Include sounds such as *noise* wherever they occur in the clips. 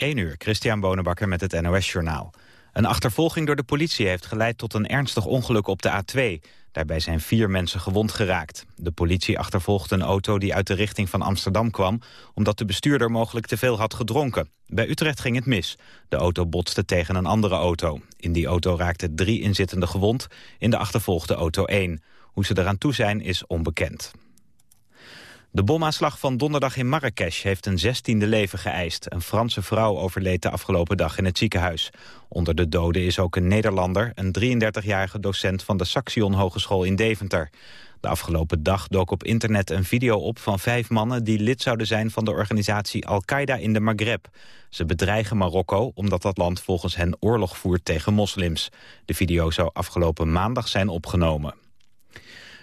1 uur, Christian Bonenbakker met het NOS Journaal. Een achtervolging door de politie heeft geleid tot een ernstig ongeluk op de A2. Daarbij zijn vier mensen gewond geraakt. De politie achtervolgde een auto die uit de richting van Amsterdam kwam... omdat de bestuurder mogelijk te veel had gedronken. Bij Utrecht ging het mis. De auto botste tegen een andere auto. In die auto raakten drie inzittenden gewond, in de achtervolgde auto één. Hoe ze eraan toe zijn is onbekend. De bomaanslag van donderdag in Marrakesh heeft een zestiende leven geëist. Een Franse vrouw overleed de afgelopen dag in het ziekenhuis. Onder de doden is ook een Nederlander, een 33-jarige docent van de Saxion Hogeschool in Deventer. De afgelopen dag dook op internet een video op van vijf mannen... die lid zouden zijn van de organisatie Al-Qaeda in de Maghreb. Ze bedreigen Marokko omdat dat land volgens hen oorlog voert tegen moslims. De video zou afgelopen maandag zijn opgenomen.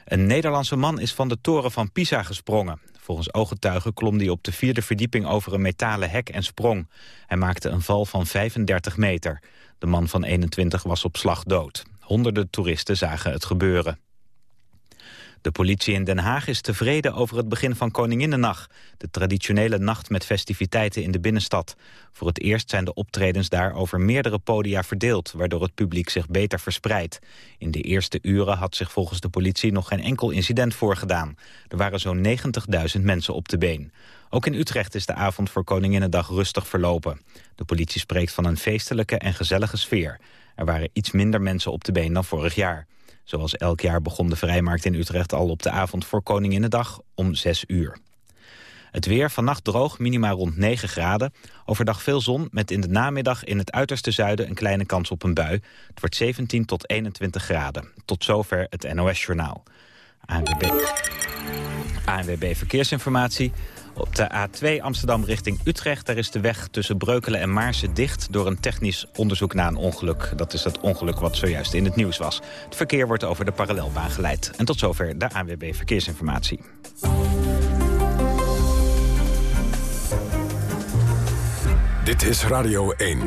Een Nederlandse man is van de toren van Pisa gesprongen. Volgens ooggetuigen klom hij op de vierde verdieping over een metalen hek en sprong. Hij maakte een val van 35 meter. De man van 21 was op slag dood. Honderden toeristen zagen het gebeuren. De politie in Den Haag is tevreden over het begin van Koninginnennacht... de traditionele nacht met festiviteiten in de binnenstad. Voor het eerst zijn de optredens daar over meerdere podia verdeeld... waardoor het publiek zich beter verspreidt. In de eerste uren had zich volgens de politie nog geen enkel incident voorgedaan. Er waren zo'n 90.000 mensen op de been. Ook in Utrecht is de avond voor Koninginnedag rustig verlopen. De politie spreekt van een feestelijke en gezellige sfeer. Er waren iets minder mensen op de been dan vorig jaar. Zoals elk jaar begon de Vrijmarkt in Utrecht al op de avond voor Koninginnedag om 6 uur. Het weer, vannacht droog, minima rond 9 graden. Overdag veel zon, met in de namiddag in het uiterste zuiden een kleine kans op een bui. Het wordt 17 tot 21 graden. Tot zover het NOS-journaal. ANWB, ANWB Verkeersinformatie. Op de A2 Amsterdam richting Utrecht... daar is de weg tussen Breukelen en Maarsen dicht... door een technisch onderzoek na een ongeluk. Dat is het ongeluk wat zojuist in het nieuws was. Het verkeer wordt over de parallelbaan geleid. En tot zover de ANWB Verkeersinformatie. Dit is Radio 1.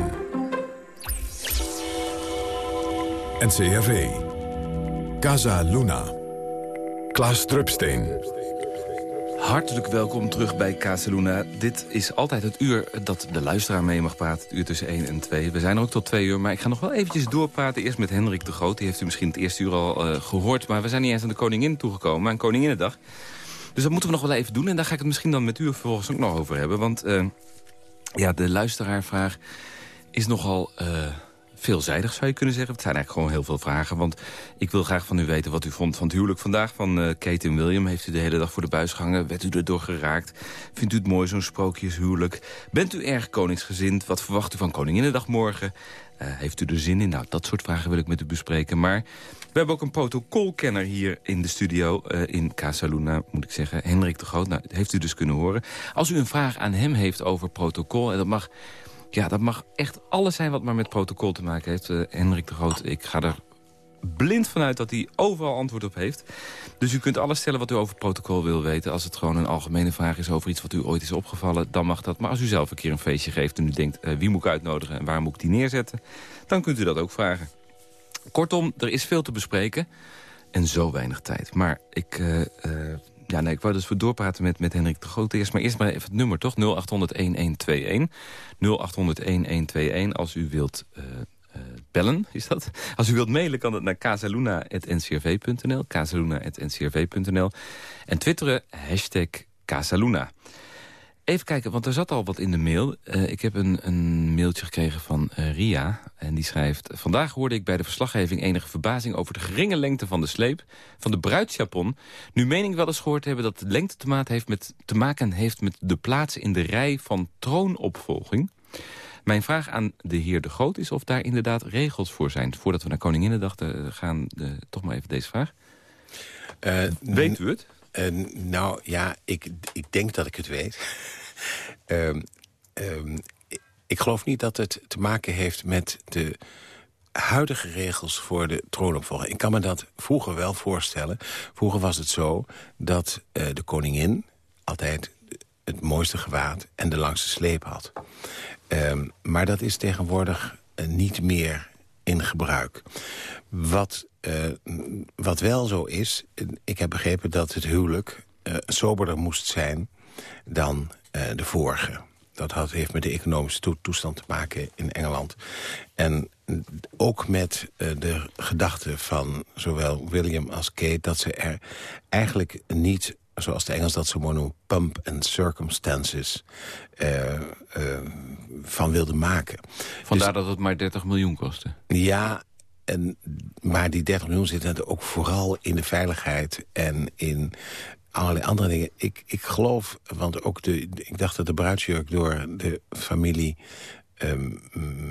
NCRV. Casa Luna. Klaas Drupsteen. Hartelijk welkom terug bij Casaluna. Dit is altijd het uur dat de luisteraar mee mag praten. Het uur tussen 1 en 2. We zijn er ook tot 2 uur, maar ik ga nog wel eventjes doorpraten. Eerst met Hendrik de Groot. Die heeft u misschien het eerste uur al uh, gehoord. Maar we zijn niet eens aan de koningin toegekomen, maar een koninginnedag. Dus dat moeten we nog wel even doen. En daar ga ik het misschien dan met u vervolgens ook nog over hebben. Want uh, ja, de luisteraarvraag is nogal... Uh, veelzijdig, zou je kunnen zeggen. Het zijn eigenlijk gewoon heel veel vragen. Want ik wil graag van u weten wat u vond van het huwelijk vandaag van uh, Kate en William. Heeft u de hele dag voor de buis gehangen? Werd u erdoor geraakt? Vindt u het mooi, zo'n sprookjeshuwelijk? Bent u erg koningsgezind? Wat verwacht u van Koninginnedag morgen? Uh, heeft u er zin in? Nou, dat soort vragen wil ik met u bespreken. Maar we hebben ook een protocolkenner hier in de studio uh, in Casaluna, moet ik zeggen. Hendrik de Groot, nou, heeft u dus kunnen horen. Als u een vraag aan hem heeft over protocol, en dat mag ja, dat mag echt alles zijn wat maar met protocol te maken heeft. Uh, Hendrik de Groot, ik ga er blind vanuit dat hij overal antwoord op heeft. Dus u kunt alles stellen wat u over protocol wil weten. Als het gewoon een algemene vraag is over iets wat u ooit is opgevallen, dan mag dat. Maar als u zelf een keer een feestje geeft en u denkt... Uh, wie moet ik uitnodigen en waar moet ik die neerzetten... dan kunt u dat ook vragen. Kortom, er is veel te bespreken en zo weinig tijd. Maar ik uh, ja, nee, ik wou dus voor doorpraten met, met Hendrik de Groot eerst. Maar eerst maar even het nummer, toch? 0800-1121. 0800-1121 als u wilt uh, uh, bellen, is dat? *laughs* Als u wilt mailen kan het naar casaluna.ncrv.nl. casaluna.ncrv.nl. En twitteren, hashtag Casaluna. Even kijken, want er zat al wat in de mail. Uh, ik heb een, een, mailtje gekregen van uh, Ria. En die schrijft... Vandaag hoorde ik bij de verslaggeving enige verbazing... over de geringe lengte van de sleep van de bruidsjapon. Nu meen ik wel eens gehoord hebben dat de lengte te maken heeft met, te maken heeft met de plaats in de rij van troonopvolging. Mijn vraag aan de heer De Groot is of daar inderdaad regels voor zijn. Voordat we naar Koninginnedag gaan, de, toch maar even deze vraag. Uh, Weet u het? nou ja, ik, ik denk dat ik het weet. Um, um, ik geloof niet dat het te maken heeft met de huidige regels voor de troonopvolging. Ik kan me dat vroeger wel voorstellen. Vroeger was het zo dat uh, de koningin altijd het mooiste gewaad en de langste sleep had. Um, maar dat is tegenwoordig uh, niet meer in gebruik. Wat, uh, wat wel zo is, ik heb begrepen dat het huwelijk soberder moest zijn dan de vorige. dat had, heeft met de economische toestand te maken in Engeland. En ook met uh, de gedachte van zowel William als Kate... dat ze er eigenlijk niet zoals de Engels dat zo mooi noemen... pump and circumstances uh, uh, van wilden maken. Vandaar dus, dat het maar 30 miljoen kostte? Ja, en, maar die 30 miljoen zitten ook vooral in de veiligheid... en in allerlei andere dingen. Ik, ik geloof, want ook de, ik dacht dat de bruidsjurk door de familie um,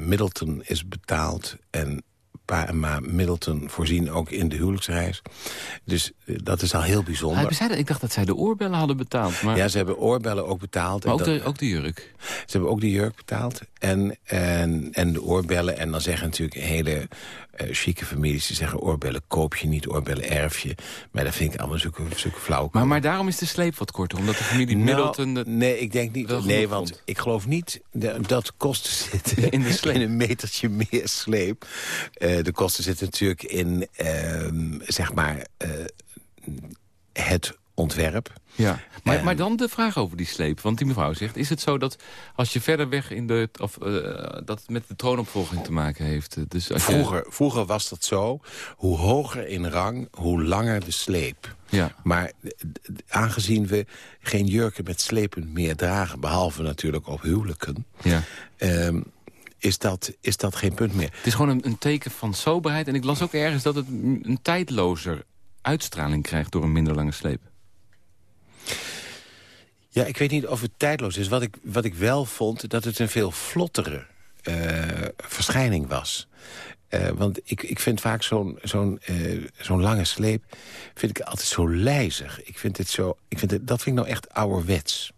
Middleton is betaald... en pa en ma Middleton voorzien ook in de huwelijksreis. Dus eh, dat is al heel bijzonder. Zei ik dacht dat zij de oorbellen hadden betaald. Maar... Ja, ze hebben oorbellen ook betaald. Maar ook, de, ook de jurk? Ze hebben ook de jurk betaald en, en, en de oorbellen. En dan zeggen natuurlijk hele uh, chique families... die zeggen oorbellen koop je niet, oorbellen erf je. Maar dat vind ik allemaal zulke, zulke flauw. Maar, maar daarom is de sleep wat korter, omdat de familie nou, Middleton... nee, ik denk niet. Nee, want ik geloof niet dat kosten zitten in, de *laughs* sleep. in een metertje meer sleep. Uh, de kosten zitten natuurlijk in, uh, zeg maar, uh, het ontwerp. Ja, maar, maar dan de vraag over die sleep. Want die mevrouw zegt, is het zo dat als je verder weg in de... of uh, dat het met de troonopvolging te maken heeft? Dus als vroeger, je... vroeger was dat zo. Hoe hoger in rang, hoe langer de sleep. Ja. Maar aangezien we geen jurken met slepen meer dragen... behalve natuurlijk op huwelijken... Ja. Um, is dat, is dat geen punt meer. Het is gewoon een, een, teken van soberheid. En ik las ook ergens dat het een tijdlozer uitstraling krijgt door een minder lange sleep. Ja, ik weet niet of het tijdloos is. Wat ik, wat ik wel vond, dat het een veel vlottere uh, verschijning was. Uh, want ik, ik vind vaak zo'n zo'n uh, zo'n lange sleep vind ik altijd zo lijzig. Ik vind het zo, ik vind het, dat vind ik nou echt ouderwets.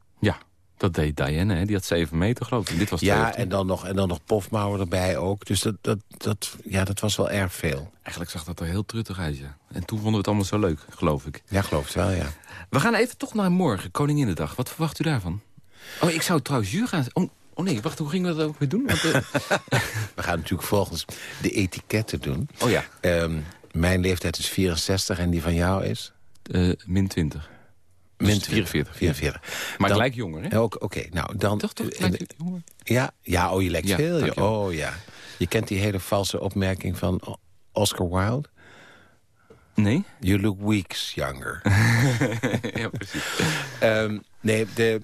Dat deed Diane, hè? die had 7 meter geloof ik. dit was ja, en dan, nog, en dan nog pofmouwen erbij ook. Dus dat, dat, dat, ja, dat was wel erg veel. Eigenlijk zag dat er heel truttig uit, ja. En toen vonden we het allemaal zo leuk, geloof ik. Ja, geloof het wel, ja. We gaan even toch naar morgen, Koninginnedag. Wat verwacht u daarvan? Oh, ik zou trouwens juur gaan... Oh, oh nee, wacht, hoe gingen we dat ook weer doen? Want, uh... *laughs* we gaan natuurlijk volgens de etiketten doen. Oh ja. Um, mijn leeftijd is 64 en die van jou is? Uh, min 20. Min 44. 44. Maar dan, ik lijk jonger, hè? Oké, okay, nou dan... Toch, jonger? Ja, ja, oh, je lijkt ja, veel. Je. Oh, ja. Je kent die hele valse opmerking van Oscar Wilde? Nee? You look weeks younger. *laughs* ja, precies. um, nee, de,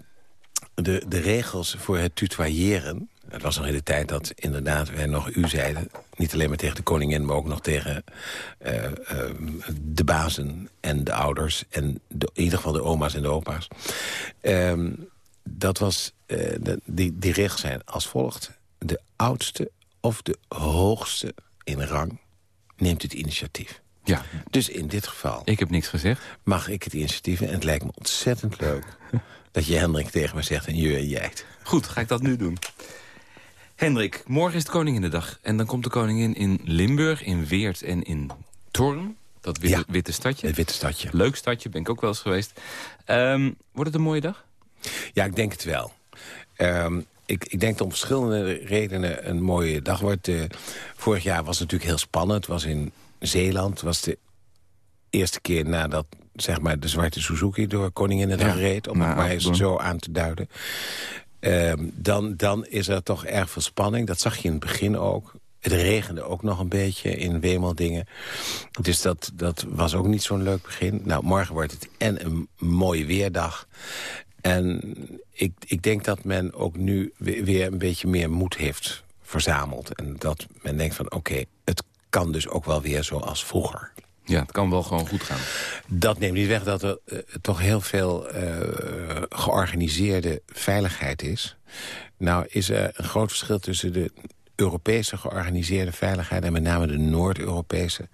de, de regels voor het tutoyeren... Het was nog in de tijd dat inderdaad wij nog u zeiden. Niet alleen maar tegen de koningin, maar ook nog tegen uh, uh, de bazen en de ouders. En de, in ieder geval de oma's en de opa's. Uh, dat was, uh, de, die, die regels zijn als volgt. De oudste of de hoogste in rang neemt het initiatief. Ja. Dus in dit geval... Ik heb niks gezegd. Mag ik het initiatief en het lijkt me ontzettend leuk... *laughs* dat je Hendrik tegen me zegt en je jij. Goed, ga ik dat nu doen. Hendrik, morgen is de Koninginnedag. En dan komt de koningin in Limburg, in Weert en in Torn. Dat witte, witte stadje. Het witte stadje. Leuk stadje, ben ik ook wel eens geweest. Um, wordt het een mooie dag? Ja, ik denk het wel. Um, ik, ik, denk dat om verschillende redenen een mooie dag wordt. Uh, vorig jaar was het natuurlijk heel spannend. Het was in Zeeland. Het was de eerste keer nadat zeg maar, de zwarte Suzuki door koningin ja, reed. Om het maar eens zo aan te duiden. Um, dan, dan is er toch erg veel spanning. Dat zag je in het begin ook. Het regende ook nog een beetje in Wemeldingen. Dus dat, dat was ook niet zo'n leuk begin. Nou, morgen wordt het en een mooie weerdag. En ik, ik denk dat men ook nu weer een beetje meer moed heeft verzameld. En dat men denkt van oké, het kan dus ook wel weer zoals vroeger. Ja, het kan wel gewoon goed gaan. Dat neemt niet weg dat er uh, toch heel veel uh, georganiseerde veiligheid is. Nou is er een groot verschil tussen de Europese georganiseerde veiligheid... en met name de Noord-Europese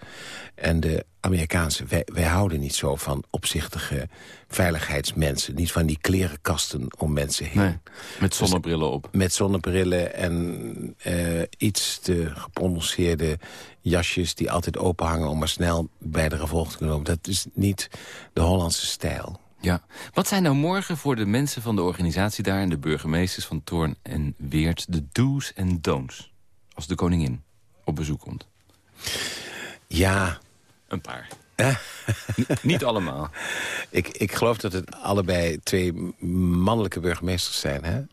en de Amerikaanse. Wij, wij, houden niet zo van opzichtige veiligheidsmensen. Niet van die klerenkasten om mensen heen. Nee, met dus zonnebrillen op. Met zonnebrillen en uh, iets te geprononceerde jasjes... die altijd openhangen om maar snel bij de gevolg te kunnen Dat is niet de Hollandse stijl. Ja. Wat zijn nou morgen voor de mensen van de organisatie daar... en de burgemeesters van Toorn en Weert de do's en don'ts? Als de koningin op bezoek komt. Ja. Een paar. niet allemaal. *laughs* Ik, ik geloof dat het allebei twee mannelijke burgemeesters zijn. Hè? Uh,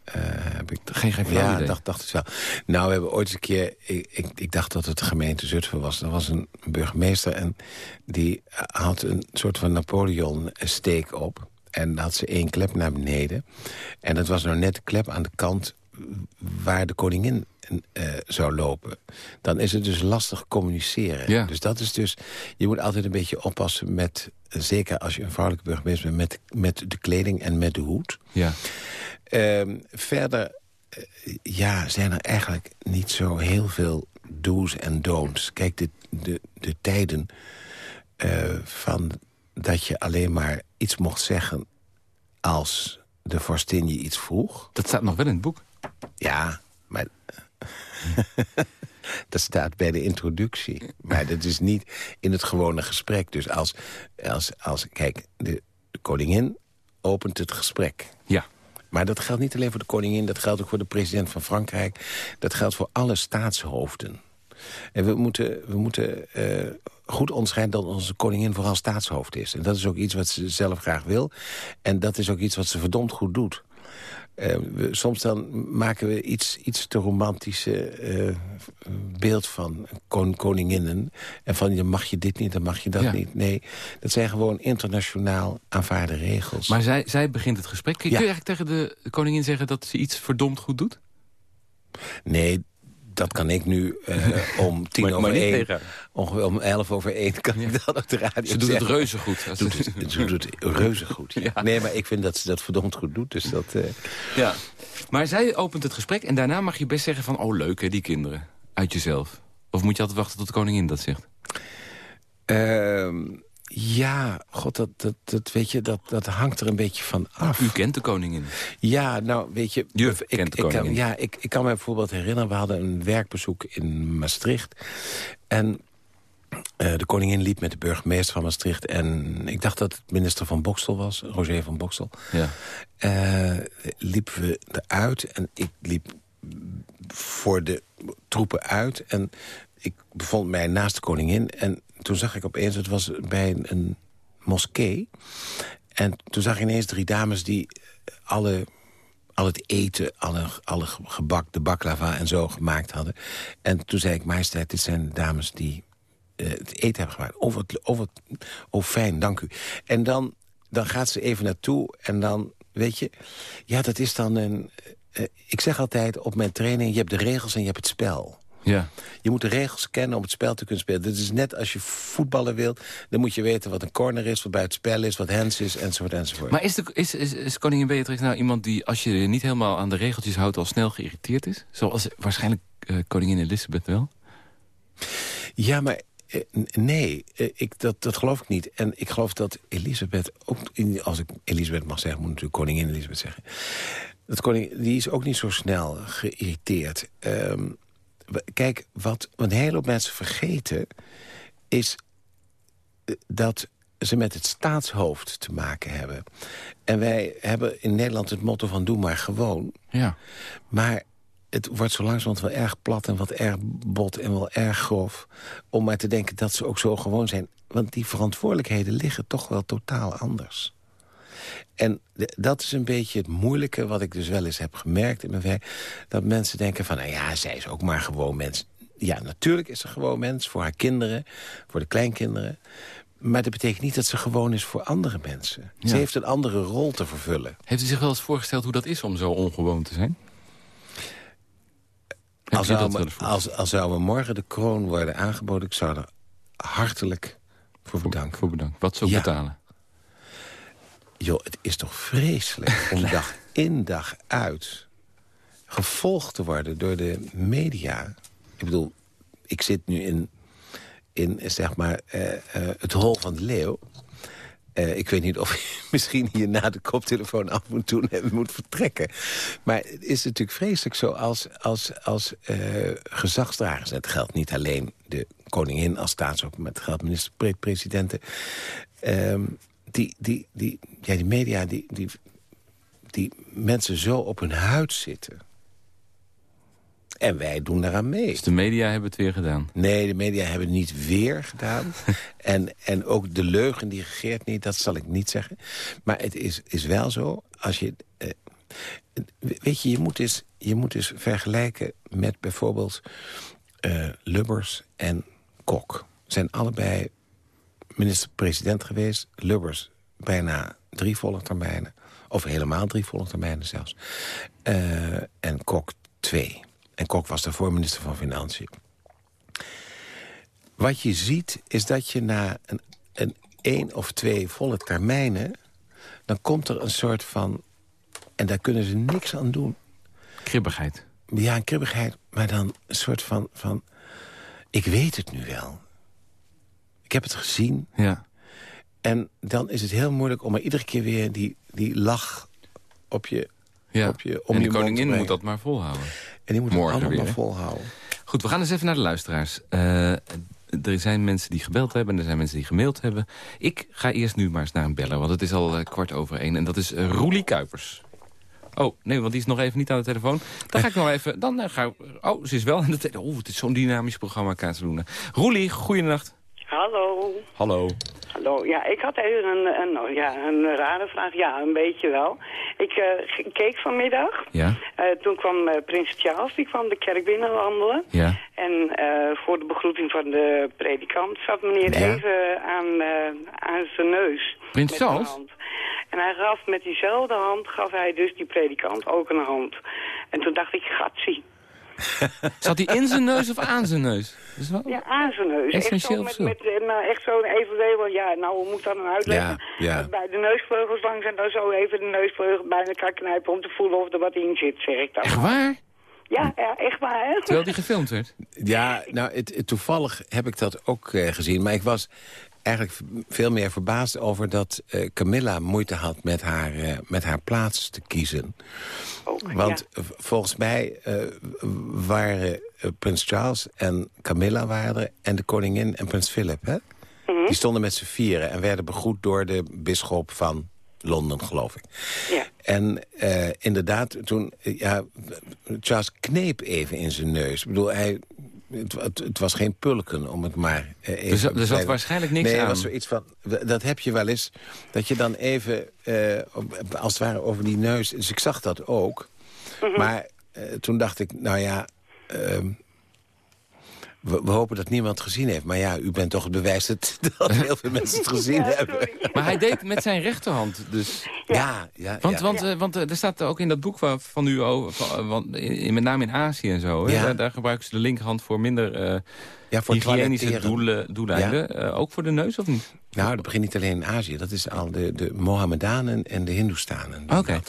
heb ik, geen geen Ja, idee. dacht, dacht het wel. Nou, we hebben ooit eens een keer... Ik, ik, ik dacht dat het de gemeente Zutphen was. Dat was een burgemeester en die had een soort van Napoleon-steek op. En had ze één klep naar beneden. En dat was nou net de klep aan de kant waar de koningin uh, zou lopen. Dan is het dus lastig communiceren. Ja. Dus dat is dus... Je moet altijd een beetje oppassen met... Zeker als je een vrouwelijke burgemeester bent... met, met de kleding en met de hoed. Ja. Uh, verder uh, ja, zijn er eigenlijk niet zo heel veel do's en don'ts. Kijk, de, de, de tijden uh, van dat je alleen maar iets mocht zeggen... als de vorstin je iets vroeg. Dat staat nog wel in het boek. Ja, maar... *laughs* dat staat bij de introductie. Maar dat is niet in het gewone gesprek. Dus als, als, als kijk, de, de koningin opent het gesprek. Ja. Maar dat geldt niet alleen voor de koningin, dat geldt ook voor de president van Frankrijk. Dat geldt voor alle staatshoofden. En we moeten, we moeten uh, goed onderscheiden dat onze koningin vooral staatshoofd is. En dat is ook iets wat ze zelf graag wil. En dat is ook iets wat ze verdomd goed doet. Uh, we, soms dan maken we iets, iets te romantische uh, beeld van kon, koninginnen. En van, je mag je dit niet, dan mag je dat Ja. niet. Nee, dat zijn gewoon internationaal aanvaarde regels. Maar zij, zij begint het gesprek. Kun je eigenlijk tegen de koningin zeggen dat ze iets verdomd goed doet? Nee, dat kan ik nu eh, om tien Maar- maar over niet één... ongeveer om elf over één kan ik dat op de radio Ze doet het reuze goed. Doet het, ze doet het reuze goed. ja. Ja. Nee, maar ik vind dat ze dat verdomd goed doet. Dus dat, eh, Ja. Maar zij opent het gesprek en daarna mag je best zeggen van... oh, leuk hè, die kinderen. Uit jezelf. Of moet je altijd wachten tot de koningin dat zegt? ehm, ja, god, dat, dat, dat, weet je, dat, dat hangt er een beetje van af. U kent de koningin. Ja, nou, weet je... Je ik, kent de ik, kan, koningin. ja, ik, ik kan me bijvoorbeeld herinneren... we hadden een werkbezoek in Maastricht. En eh, de koningin liep met de burgemeester van Maastricht... en ik dacht dat het minister van Bokstel was, Roger van Bokstel. Ja. eh, liepen we eruit en ik liep voor de troepen uit. En ik bevond mij naast de koningin. En toen zag ik opeens, het was bij een, moskee. En toen zag ik ineens drie dames die alle, al het eten, alle, alle gebak, de baklava en zo gemaakt hadden. En toen zei ik, majesteit, dit zijn dames die eh, het eten hebben gemaakt. Oh, wat, oh, wat, oh, fijn, dank u. En dan, dan gaat ze even naartoe en dan, weet je... Ja, dat is dan een... eh, ik zeg altijd op mijn training, je hebt de regels en je hebt het spel. Ja. Je moet de regels kennen om het spel te kunnen spelen. Dat is net als je voetballen wilt. Dan moet je weten wat een corner is, wat buitenspel is, wat hands is, enzovoort, enzovoort. Maar is, de, is, is, is koningin Beatrix nou iemand die, als je je niet helemaal aan de regeltjes houdt... al snel geïrriteerd is? Zoals waarschijnlijk eh, koningin Elizabeth wel? Ja, maar eh, nee, eh, ik, dat, dat geloof ik niet. En ik geloof dat Elisabeth, ook, als ik Elisabeth mag zeggen... moet natuurlijk koningin Elisabeth zeggen. Dat koning, die is ook niet zo snel geïrriteerd. Ehm, kijk, wat een hele hoop mensen vergeten... is eh, dat ze met het staatshoofd te maken hebben. En wij hebben in Nederland het motto van doe maar gewoon... Ja. Maar het wordt zo langzamerhand wel erg plat en wat erg bot en wel erg grof... om maar te denken dat ze ook zo gewoon zijn. Want die verantwoordelijkheden liggen toch wel totaal anders. En dat is een beetje het moeilijke wat ik dus wel eens heb gemerkt in mijn werk. Dat mensen denken van, nou ja, zij is ook maar gewoon mens. Ja, natuurlijk is ze gewoon mens voor haar kinderen, voor de kleinkinderen. Maar dat betekent niet dat ze gewoon is voor andere mensen. Ja. Ze heeft een andere rol te vervullen. Heeft u zich wel eens voorgesteld hoe dat is om zo ongewoon te zijn? Als zou, me, als, als zou me morgen de kroon worden aangeboden... ik zou er hartelijk voor bedanken. Voor bedankt. Wat zou ik Ja. betalen? Joh, het is toch vreselijk *laughs* om dag in dag uit... gevolgd te worden door de media. Ik bedoel, ik zit nu in, in zeg maar, eh, eh, het hol van de leeuw... Eh, ik weet niet of je *laughs* misschien hierna de koptelefoon af moet doen en moet vertrekken. Maar het is natuurlijk vreselijk zo als, als, als gezagsdragers... het geldt niet alleen de koningin als staatshoofd... maar het geldt minister-presidenten... Ehm, die, die, die, ja, die media die, die, die mensen zo op hun huid zitten... En wij doen daaraan mee. Dus de media hebben het weer gedaan? Nee, de media hebben het niet weer gedaan. *laughs* en, en ook de leugen die regeert niet, dat zal ik niet zeggen. Maar het is, is wel zo, als je... Eh, weet je, je moet, eens, je moet eens vergelijken met bijvoorbeeld uh, Lubbers en Kok. Zijn allebei minister-president geweest. Lubbers bijna drie volle termijnen. Of helemaal drie volle termijnen zelfs. Uh, en Kok twee. En Kok was daarvoor minister van Financiën. Wat je ziet is dat je na een, een één of twee volle termijnen... dan komt er een soort van... en daar kunnen ze niks aan doen. Kribbigheid. Ja, een kribbigheid, maar dan een soort van... van ik weet het nu wel. Ik heb het gezien. Ja. En dan is het heel moeilijk om er iedere keer weer die, die lach op je, ja. op je om En de je koningin moet dat maar volhouden. En die moet Morgen het allemaal weer, volhouden. Goed, we gaan eens even naar de luisteraars. Eh, er zijn mensen die gebeld hebben en er zijn mensen die gemaild hebben. Ik ga eerst nu maar eens naar een beller, want het is al eh, kwart over één. En dat is uh, Roelie Kuipers. Oh, nee, want die is nog even niet aan de telefoon. Dan ga ik nog even... Dan eh, ga ik, oh, ze is wel aan de telefoon. Oh, het is zo'n dynamisch programma, Kaatseloenen. Roelie, goeienacht. Hallo. Hallo. Hallo. Ja, ik had even een, een, ja, een rare vraag. Ja, een beetje wel. Ik eh, keek vanmiddag. Ja, Eh, toen kwam eh, prins Charles, die kwam de kerk binnenwandelen. ja. En voor de begroeting van de predikant zat meneer Ja. even aan, aan zijn neus. Prins Charles? En hij gaf met diezelfde hand, gaf hij dus die predikant ook een hand. En toen dacht ik, gatsie. *laughs* Zat hij in zijn neus of aan zijn neus? Dat is wel... Ja, aan zijn neus. Essentieel echt zo met, met, nou, echt zo'n evenwel, ja, nou, hoe moet ik dat dan uitleggen? Ja, ja. Bij de neusvleugels langs en dan zo even de neusvleugel bijna elkaar knijpen om te voelen of er wat in zit, zeg ik dan. Echt waar? Ja, ja, echt waar, hè? Terwijl die gefilmd werd? Ja, nou, het, het- toevallig heb ik dat ook eh, gezien. Maar ik was eigenlijk veel meer verbaasd over dat eh, Camilla moeite had met haar, eh, met haar plaats te kiezen. Ook, Want ja. volgens mij eh, waren prins Charles en Camilla waren er... en de koningin en prins Philip, hè? Mhm. Die stonden met z'n vieren en werden begroet door de bisschop van Londen, geloof ik. Ja. En inderdaad, toen, ja, Charles kneep even in zijn neus. Ik bedoel, hij, het, het, het was geen pulken, om het maar eh, even... Er zat, er zat klein- waarschijnlijk niks nee, aan. er was zoiets van, dat heb je wel eens, dat je dan even, eh, als het ware over die neus... Dus ik zag dat ook, Mhm. maar eh, toen dacht ik, nou ja... ehm, we, we hopen dat niemand het gezien heeft. Maar ja, u bent toch het bewijs dat, *laughs* dat heel veel mensen het gezien Ja, hebben. Maar hij deed met zijn rechterhand dus. Ja, ja, Want, ja. want, eh, want eh, er staat ook in dat boek van, van u, over, van, eh, want in, met name in Azië en zo... hè, Ja. daar, daar gebruiken ze de linkerhand voor minder eh ja, voor hygiënische doelen, doeleinden. Eh, ook voor de neus, of niet? Nou, dat begint niet alleen in Azië. Dat is al de, de Mohammedanen en de Hindoestanen. Oké.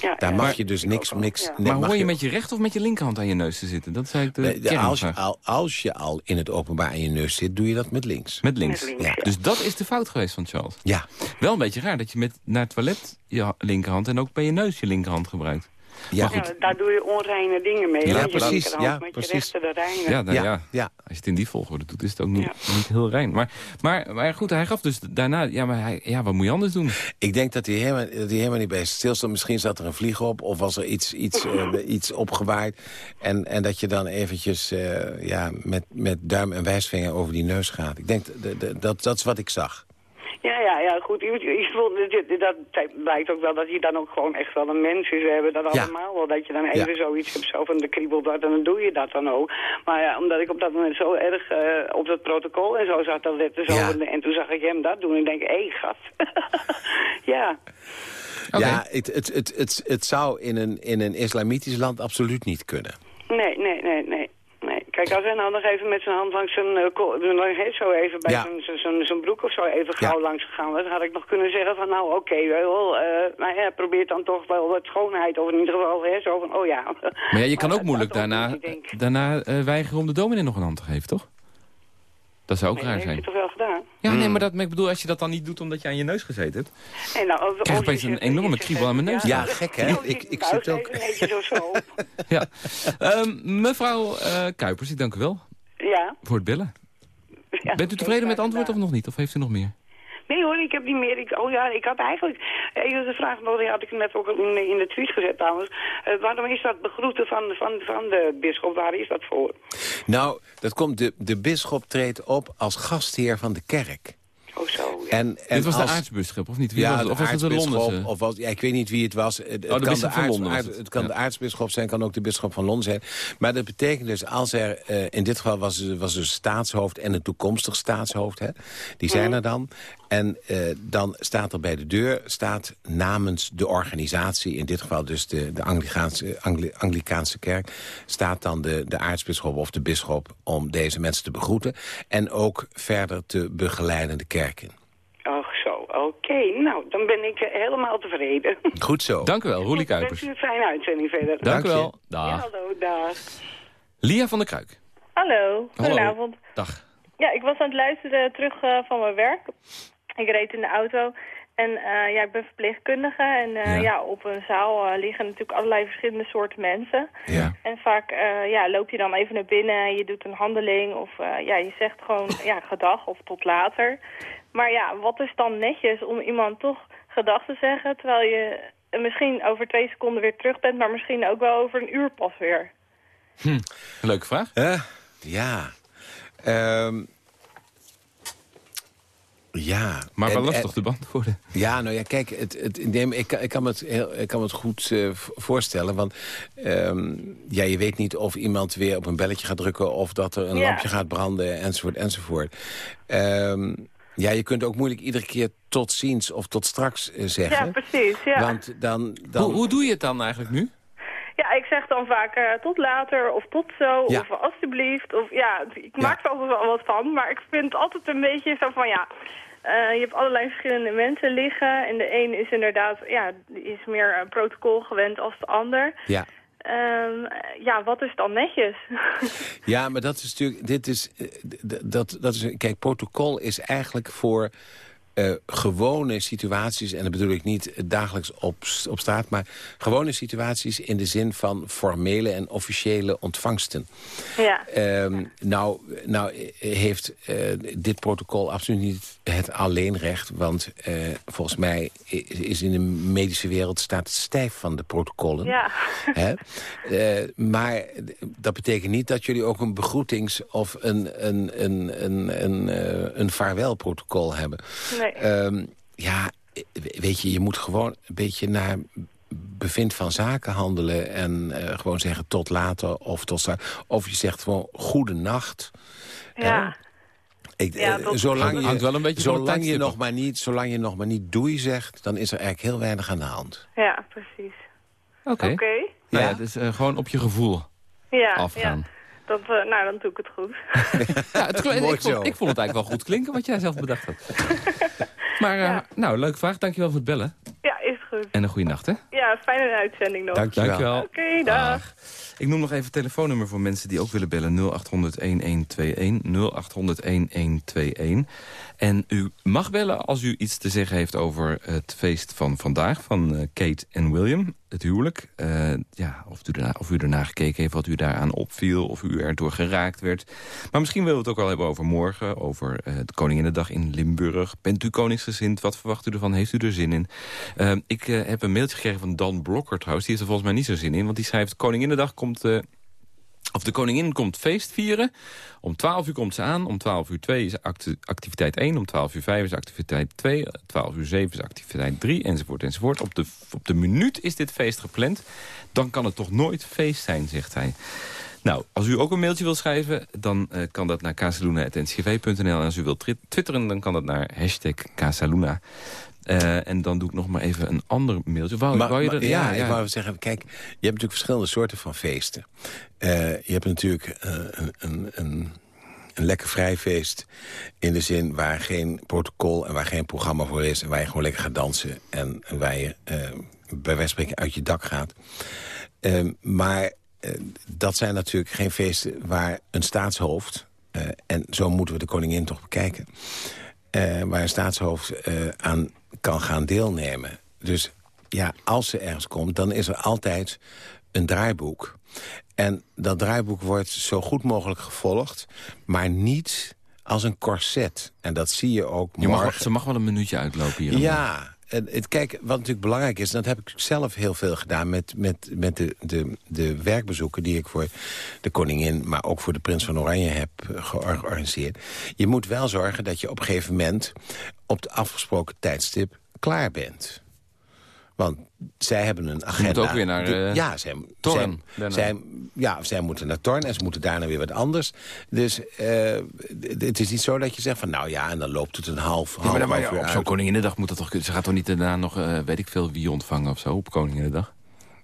Ja, Daar ja, mag je dus ik niks... niks ja. nee, maar hoor je met je rechter of met je linkerhand aan je neus te zitten? Dat is eigenlijk de als, je, al, als je al in het openbaar aan je neus zit, doe je dat met links. Met links. Met links, Ja. ja. Dus dat is de fout geweest van Charles. Ja, Wel een beetje raar dat je met, naar het toilet je ha- linkerhand... en ook bij je neus je linkerhand gebruikt. Ja. Maar goed. Ja, daar doe je onreine dingen mee. Ja, precies, ja, met precies. je rechter de reine. Ja, nou ja. ja, ja. Als je het in die volgorde doet, is het ook niet, Ja. niet heel rein. Maar, maar, maar goed, hij gaf dus daarna... Ja, maar hij, ja, wat moet je anders doen? Ik denk dat hij, helemaal, dat hij helemaal niet bij stilstond. Misschien zat er een vlieg op of was er iets, iets, *laughs* eh, iets opgewaaid. En, en dat je dan eventjes eh, ja, met, met duim en wijsvinger over die neus gaat. Ik denk, dat, dat, dat, dat is wat ik zag. Ja, ja, ja, goed. Je, je dat blijkt ook wel dat hij dan ook gewoon echt wel een mens is. We hebben dat Ja. allemaal wel. Dat je dan even Ja. zoiets hebt, zo van de kriebelt wat en dan doe je dat dan ook. Maar ja, omdat ik op dat moment zo erg eh, op dat protocol en zo zat te letten. Zo, Ja. en, en toen zag ik hem dat doen en ik denk, hé, gat. *laughs* ja. Ja, het, het, het, het, het zou in een, in een islamitisch land absoluut niet kunnen. Nee, nee, nee, nee. Kijk, als hij nou nog even met zijn hand langs zijn, hè, zo even bij Ja. zijn, zijn, zijn, zijn broek of zo even Ja. gauw langs gegaan was, had ik nog kunnen zeggen van nou oké, wel, eh, nou ja, probeer dan toch wel wat schoonheid of in ieder geval hè, zo van oh ja. Maar ja, je *laughs* kan Maar ook moeilijk daarna, daarna weigeren om de dominee nog een hand te geven, toch? Dat zou ook Nee, raar dat zijn. toch wel gedaan? Ja, Hmm. nee, maar, dat, maar ik bedoel, als je dat dan niet doet omdat je aan je neus gezeten hebt... Nee, nou, of- krijg of opeens je een enorme je kriebel aan mijn neus. Ja, gek, hè? Ik- je ik buigt zit ook-. *laughs* Ja. Ehm, mevrouw eh, Kuipers, ik dank u wel ja. voor het bellen. ja. Bent u tevreden met het antwoord of nog niet? Of heeft u nog meer? Nee hoor, ik heb niet meer. Ik, oh ja, ik had eigenlijk even de vraag die had ik net ook in, in de tweet gezet trouwens. Uh, waarom is dat begroeten van, van, van de bisschop? Waar is dat voor? Nou, dat komt, de, de bisschop treedt op als gastheer van de kerk. Oh zo, ja. en, en Dit was als, de aartsbisschop, of niet? Wie ja, was het? Of was het de Londense? Of was, ja, ik weet niet wie het was. Het, Oh, de kan, de, bisschop van aarts, Londen het. kan Ja. de aartsbisschop zijn, kan ook de bisschop van Londen zijn. Maar dat betekent dus, als er, eh, in dit geval was, was dus staatshoofd en een toekomstig staatshoofd, hè, die zijn er dan. En eh, dan staat er bij de deur, staat namens de organisatie, in dit geval dus de, de Anglikaanse, Angli- Anglikaanse kerk, staat dan de, de aartsbisschop of de bisschop om deze mensen te begroeten. En ook verder te begeleiden de kerk in. Ach zo, oké. Nou, dan ben ik eh, helemaal tevreden. Goed zo. Dank u wel, Roelie Ik wens Kuipers. u een fijne uitzending verder. Dank Dank u wel. Ja, Dag. hallo, dag. Lia van der Kruik. Hallo, Hallo. goedenavond. Dag. Ja, ik was aan het luisteren terug eh, van mijn werk. Ik reed in de auto en eh, ja, ik ben verpleegkundige. En eh, Ja. ja. op een zaal eh, liggen natuurlijk allerlei verschillende soorten mensen. Ja. En vaak eh, ja, loop je dan even naar binnen en je doet een handeling of eh, ja, je zegt gewoon *laughs* ja, gedag of tot later. Maar ja, wat is dan netjes om iemand toch gedag te zeggen terwijl je misschien over twee seconden weer terug bent, maar misschien ook wel over een uur pas weer. Leuke vraag. Ja. Ehm, ja. Maar wel lastig te beantwoorden. Ja, nou ja, kijk, het, het, neem, ik, kan- ik, kan me het heel, ik kan me het goed eh, voorstellen. Want ehm, ja, je weet niet of iemand weer op een belletje gaat drukken... of dat er een Ja. lampje gaat branden, enzovoort, enzovoort. Ehm, ja, je kunt ook moeilijk iedere keer tot ziens of tot straks eh, zeggen. Ja, precies. Ja. Want dan... dan Hoe, hoe doe je het dan eigenlijk nu? Ja, ik zeg dan vaak eh, tot later of tot zo Ja. of alstublieft. Of, ja, ik Ja. maak er altijd wel wat van, maar ik vind het altijd een beetje zo van ja... eh, je hebt allerlei verschillende mensen liggen en de een is inderdaad, ja, is meer protocol gewend als de ander. ja. Ehm, eh, ja, wat is dan netjes? *laughs* Ja, maar dat is natuurlijk... Dit is, eh, dat, dat is, kijk, protocol is eigenlijk voor eh, gewone situaties... en dat bedoel ik niet dagelijks op, op straat... maar gewone situaties in de zin van formele en officiële ontvangsten. ja. Ehm, nou, nou eh, heeft eh, dit protocol absoluut niet het alleenrecht... want volgens mij is, in de medische wereld staat het stijf van de protocollen. Ja. Hè? Maar dat betekent niet dat jullie ook een begroetings- of een, een, een, een, een, een vaarwelprotocol hebben. Nee. Ehm, ja, weet je, je moet gewoon een beetje naar bevind van zaken handelen... en eh, gewoon zeggen tot later of tot straks. Of je zegt gewoon goede nacht. ja. Ik, Ja, eh, dat- zolang je, Hangt wel een beetje zolang je nog maar niet, zolang je nog maar niet doei zegt, dan is er eigenlijk heel weinig aan de hand. ja, precies. Oké. Oké. Nou ja, Ja? dus eh, gewoon op je gevoel Ja, afgaan. ja. Dat, eh, nou, dan doe ik het goed. *laughs* Ja, het ik, vond, ik vond het eigenlijk wel goed klinken wat jij zelf bedacht had. *laughs* Maar eh, Ja. nou, leuke vraag. Dankjewel voor het bellen. ja, is goed. En een goede nacht, hè? Ja, fijne uitzending nog. Dankjewel. Dankjewel. Oké, dag. Ik noem nog even het telefoonnummer voor mensen die ook willen bellen. 0800-1121. 0800-1121. En u mag bellen als u iets te zeggen heeft over het feest van vandaag... van eh, Kate en William, het huwelijk. Eh, ja, of, u erna, of u ernaar gekeken heeft, wat u daaraan opviel... of u erdoor geraakt werd. Maar misschien willen we het ook al hebben over morgen... over eh, de Koninginnedag in Limburg. Bent u koningsgezind? Wat verwacht u ervan? Heeft u er zin in? Ik heb een mailtje gekregen van Dan Blokker trouwens. Die heeft er volgens mij niet zo zin in. Want die schrijft... Koninginnedag komt... of de koningin komt feest vieren. Om 12 uur komt ze aan. Om 12 uur 2 is acti- activiteit 1. Om 12 uur 5 is activiteit 2. 12 uur 7 is activiteit 3. Enzovoort, enzovoort. Op de, op de minuut is dit feest gepland. Dan kan het toch nooit feest zijn, zegt hij. Nou, als u ook een mailtje wilt schrijven... dan eh, kan dat naar casaluna.ncv.nl. En als u wilt twitteren, dan kan dat naar hashtag Casaluna. Eh, en dan doe ik nog maar even een ander mailtje. Wou, Maar- wou je er- ja, ik wou zeggen, kijk, je hebt natuurlijk verschillende soorten van feesten. Eh, je hebt natuurlijk eh, een, een, een, een lekker vrij feest in de zin waar geen protocol en waar geen programma voor is... en waar je gewoon lekker gaat dansen en, waar je bij wijze van spreken uit je dak gaat. Eh, maar dat zijn natuurlijk geen feesten waar een staatshoofd... en zo moeten we de koningin toch bekijken... waar een staatshoofd aan kan gaan deelnemen. Dus ja, als ze ergens komt, dan is er altijd een draaiboek. En dat draaiboek wordt zo goed mogelijk gevolgd... maar niet als een corset. En dat zie je ook Je mag, morgen. ze mag wel een minuutje uitlopen hier. Ja, en het, kijk, wat natuurlijk belangrijk is... en dat heb ik zelf heel veel gedaan met, met, met de, de, de werkbezoeken... die ik voor de koningin, maar ook voor de prins van Oranje heb georganiseerd. Je moet wel zorgen dat je op een gegeven moment... op de afgesproken tijdstip klaar bent. Want zij hebben een agenda. moeten ook weer naar, eh, ja, zij, Torren zij, ja, zij moeten naar Torn en ze moeten daarna weer wat anders. Dus eh, het is niet zo dat je zegt van... nou ja, en dan loopt het een half, Ja, half, maar, dan- maar ja, uur op zo'n Koninginnedag moet dat toch... Ze gaat toch niet daarna nog, eh, weet ik veel, wie ontvangen of zo op Koninginnedag?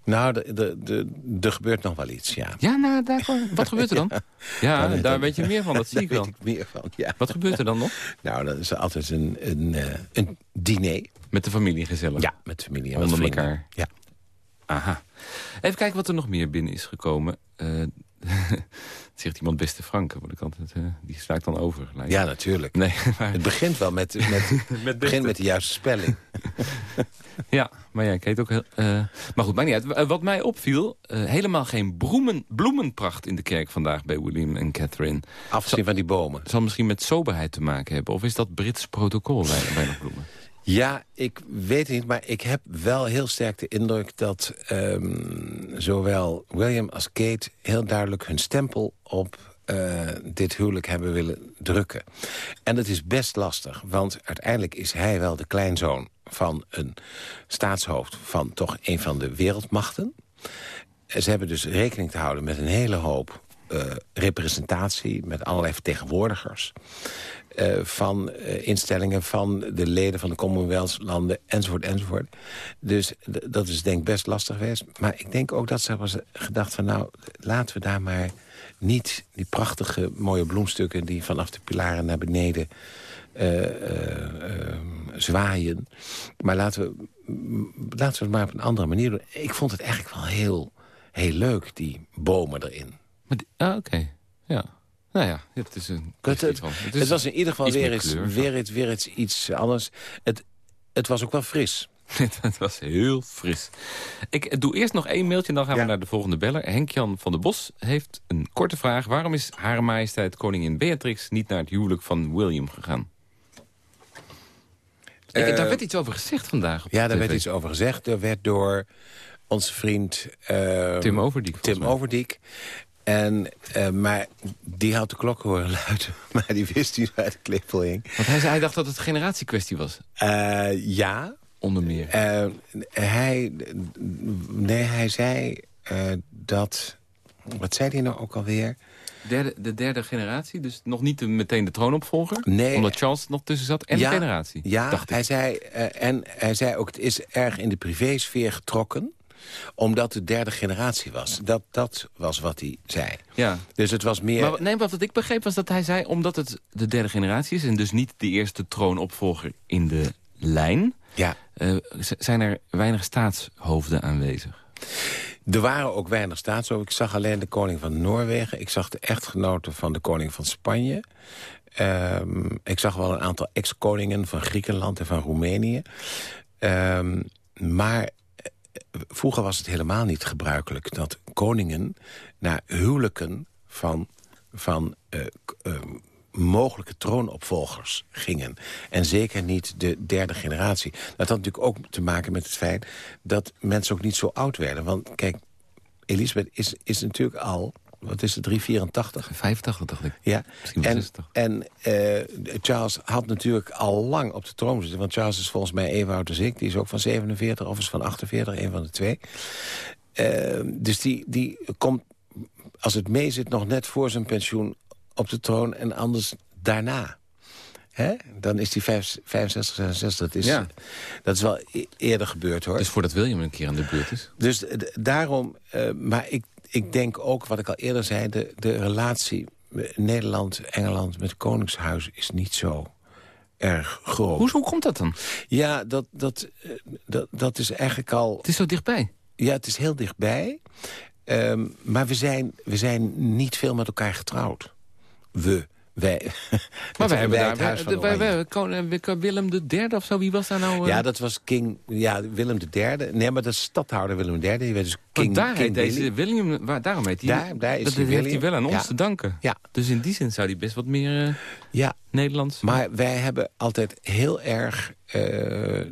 Nou, de- de- de- er gebeurt nog wel iets, ja. Ja, nou, daar, wat gebeurt er dan? *laughs* Ja, Nou, daar weet je meer van, dat *laughs* zie ik Daar wel. weet ik meer van, ja. Wat gebeurt er dan nog? *laughs* Nou, dat is altijd een, een, eh, een diner. Met de familie gezellig? Ja, met familie en met Onder elkaar. Ja. Aha. Even kijken wat er nog meer binnen is gekomen. Eh, zegt iemand beste Frank, word ik altijd, eh, die sla ik dan over. lijkt ja, natuurlijk. Nee, *laughs* maar, Het begint wel met, met, *laughs* begint met de juiste spelling. *laughs* ja, maar ja, ik heet ook heel... eh, maar goed, maakt niet uit. Eh, Wat mij opviel, helemaal geen bloemen, bloemenpracht in de kerk vandaag bij William en Catherine. Afgezien van die bomen. Het zal misschien met soberheid te maken hebben. Of is dat Brits protocol, weinig, weinig bloemen? Ja, ik weet het niet, maar ik heb wel heel sterk de indruk... dat ehm, zowel William als Kate heel duidelijk hun stempel op eh, dit huwelijk hebben willen drukken. En dat is best lastig, want uiteindelijk is hij wel de kleinzoon... van een staatshoofd van toch een van de wereldmachten. En Ze hebben dus rekening te houden met een hele hoop eh, representatie... met allerlei vertegenwoordigers eh, van eh, instellingen... van de leden van de Commonwealth-landen, enzovoort, enzovoort. Dus dat is denk ik best lastig geweest. Maar ik denk ook dat ze ze gedacht van... nou, laten we daar maar niet die prachtige mooie bloemstukken... die vanaf de pilaren naar beneden zwaaien. Maar laten we, laten we het maar op een andere manier doen. Ik vond het eigenlijk wel heel, heel leuk, die bomen erin. Maar die- ah, oké. Ja. Nou ja, het is een Het, het, van- het het was in ieder geval weer iets, kleur, weer, iets, weer iets, iets anders. Het, het was ook wel fris. *laughs* Het was heel fris. Ik doe eerst nog één mailtje en dan gaan Ja. we naar de volgende beller. Henk-Jan van der Bos heeft een korte vraag. Waarom is Hare Majesteit Koningin Beatrix niet naar het huwelijk van William gegaan? Ik- Eh, daar werd iets over gezegd vandaag. op Ja, daar werd iets over gezegd. Er werd door onze vriend... eh, Tim Overdiek. volgens Tim. Overdiek. En, eh, maar die had de klok horen luiden. *laughs* Maar die wist niet waar de klepel hing. Want hij, zei, hij dacht dat het een generatiekwestie was, Eh, ja, onder meer. Eh, hij, nee, hij zei dat... Wat zei hij nou ook alweer? Derde, de derde generatie, dus nog niet de, meteen de troonopvolger? Nee. Omdat Charles nog tussen zat en Ja, de generatie, Ja, dacht hij ik. zei, en hij zei ook, het is erg in de privésfeer getrokken omdat het derde generatie was. Dat, dat was wat hij zei. Ja. Dus het was meer... Maar nee, wat ik begreep was dat hij zei... omdat het de derde generatie is... en dus niet de eerste troonopvolger in de lijn... ja, eh, zijn er weinig staatshoofden aanwezig. er waren ook weinig staatshoofden. Ik zag alleen de koning van Noorwegen. Ik zag de echtgenoten van de koning van Spanje. Ehm, ik zag wel een aantal ex-koningen van Griekenland en van Roemenië. Ehm, maar vroeger was het helemaal niet gebruikelijk... dat koningen naar huwelijken van, van eh, eh, mogelijke troonopvolgers gingen. En zeker niet de derde generatie. Dat had natuurlijk ook te maken met het feit... dat mensen ook niet zo oud werden. Want kijk, Elisabeth is, is natuurlijk al... wat is het, 384? 85, dacht ik. Ja, en, 60. en eh, Charles had natuurlijk al lang op de troon zitten. Want Charles is volgens mij even oud als ik. Die is ook van 47 of is van 48, een van de twee. Eh, dus die, die komt, als het mee zit, nog net voor zijn pensioen op de troon. En anders daarna. Hè? Dan is die vijf- 65, 66. Dat is, Ja. dat is wel e- eerder gebeurd, hoor. Dus voordat William een keer aan de beurt is. Dus daarom, eh, maar ik, ik denk ook, wat ik al eerder zei... de, de relatie Nederland-Engeland met Koningshuis is niet zo erg groot. Hoe, hoe komt dat dan? Ja, dat, dat, eh, dat, dat is eigenlijk al... Het is zo dichtbij. Ja, het is heel dichtbij. Ehm, maar we zijn, we zijn niet veel met elkaar getrouwd. We, Wij, Maar *laughs* wij hebben daar... Huis van wij- wij- koning- Willem III of zo, wie was daar nou? eh? Ja, dat was King ja, Willem III. Nee, maar dat is stadhouder Willem III. Die werd dus King, daar King heet deze. William, waar, daarom heet hij... Daar- daar is dat heeft hij wel aan ons Ja. te danken. Ja. Dus in die zin zou hij best wat meer eh, Ja, Nederlands... maar wij hebben altijd heel erg eh,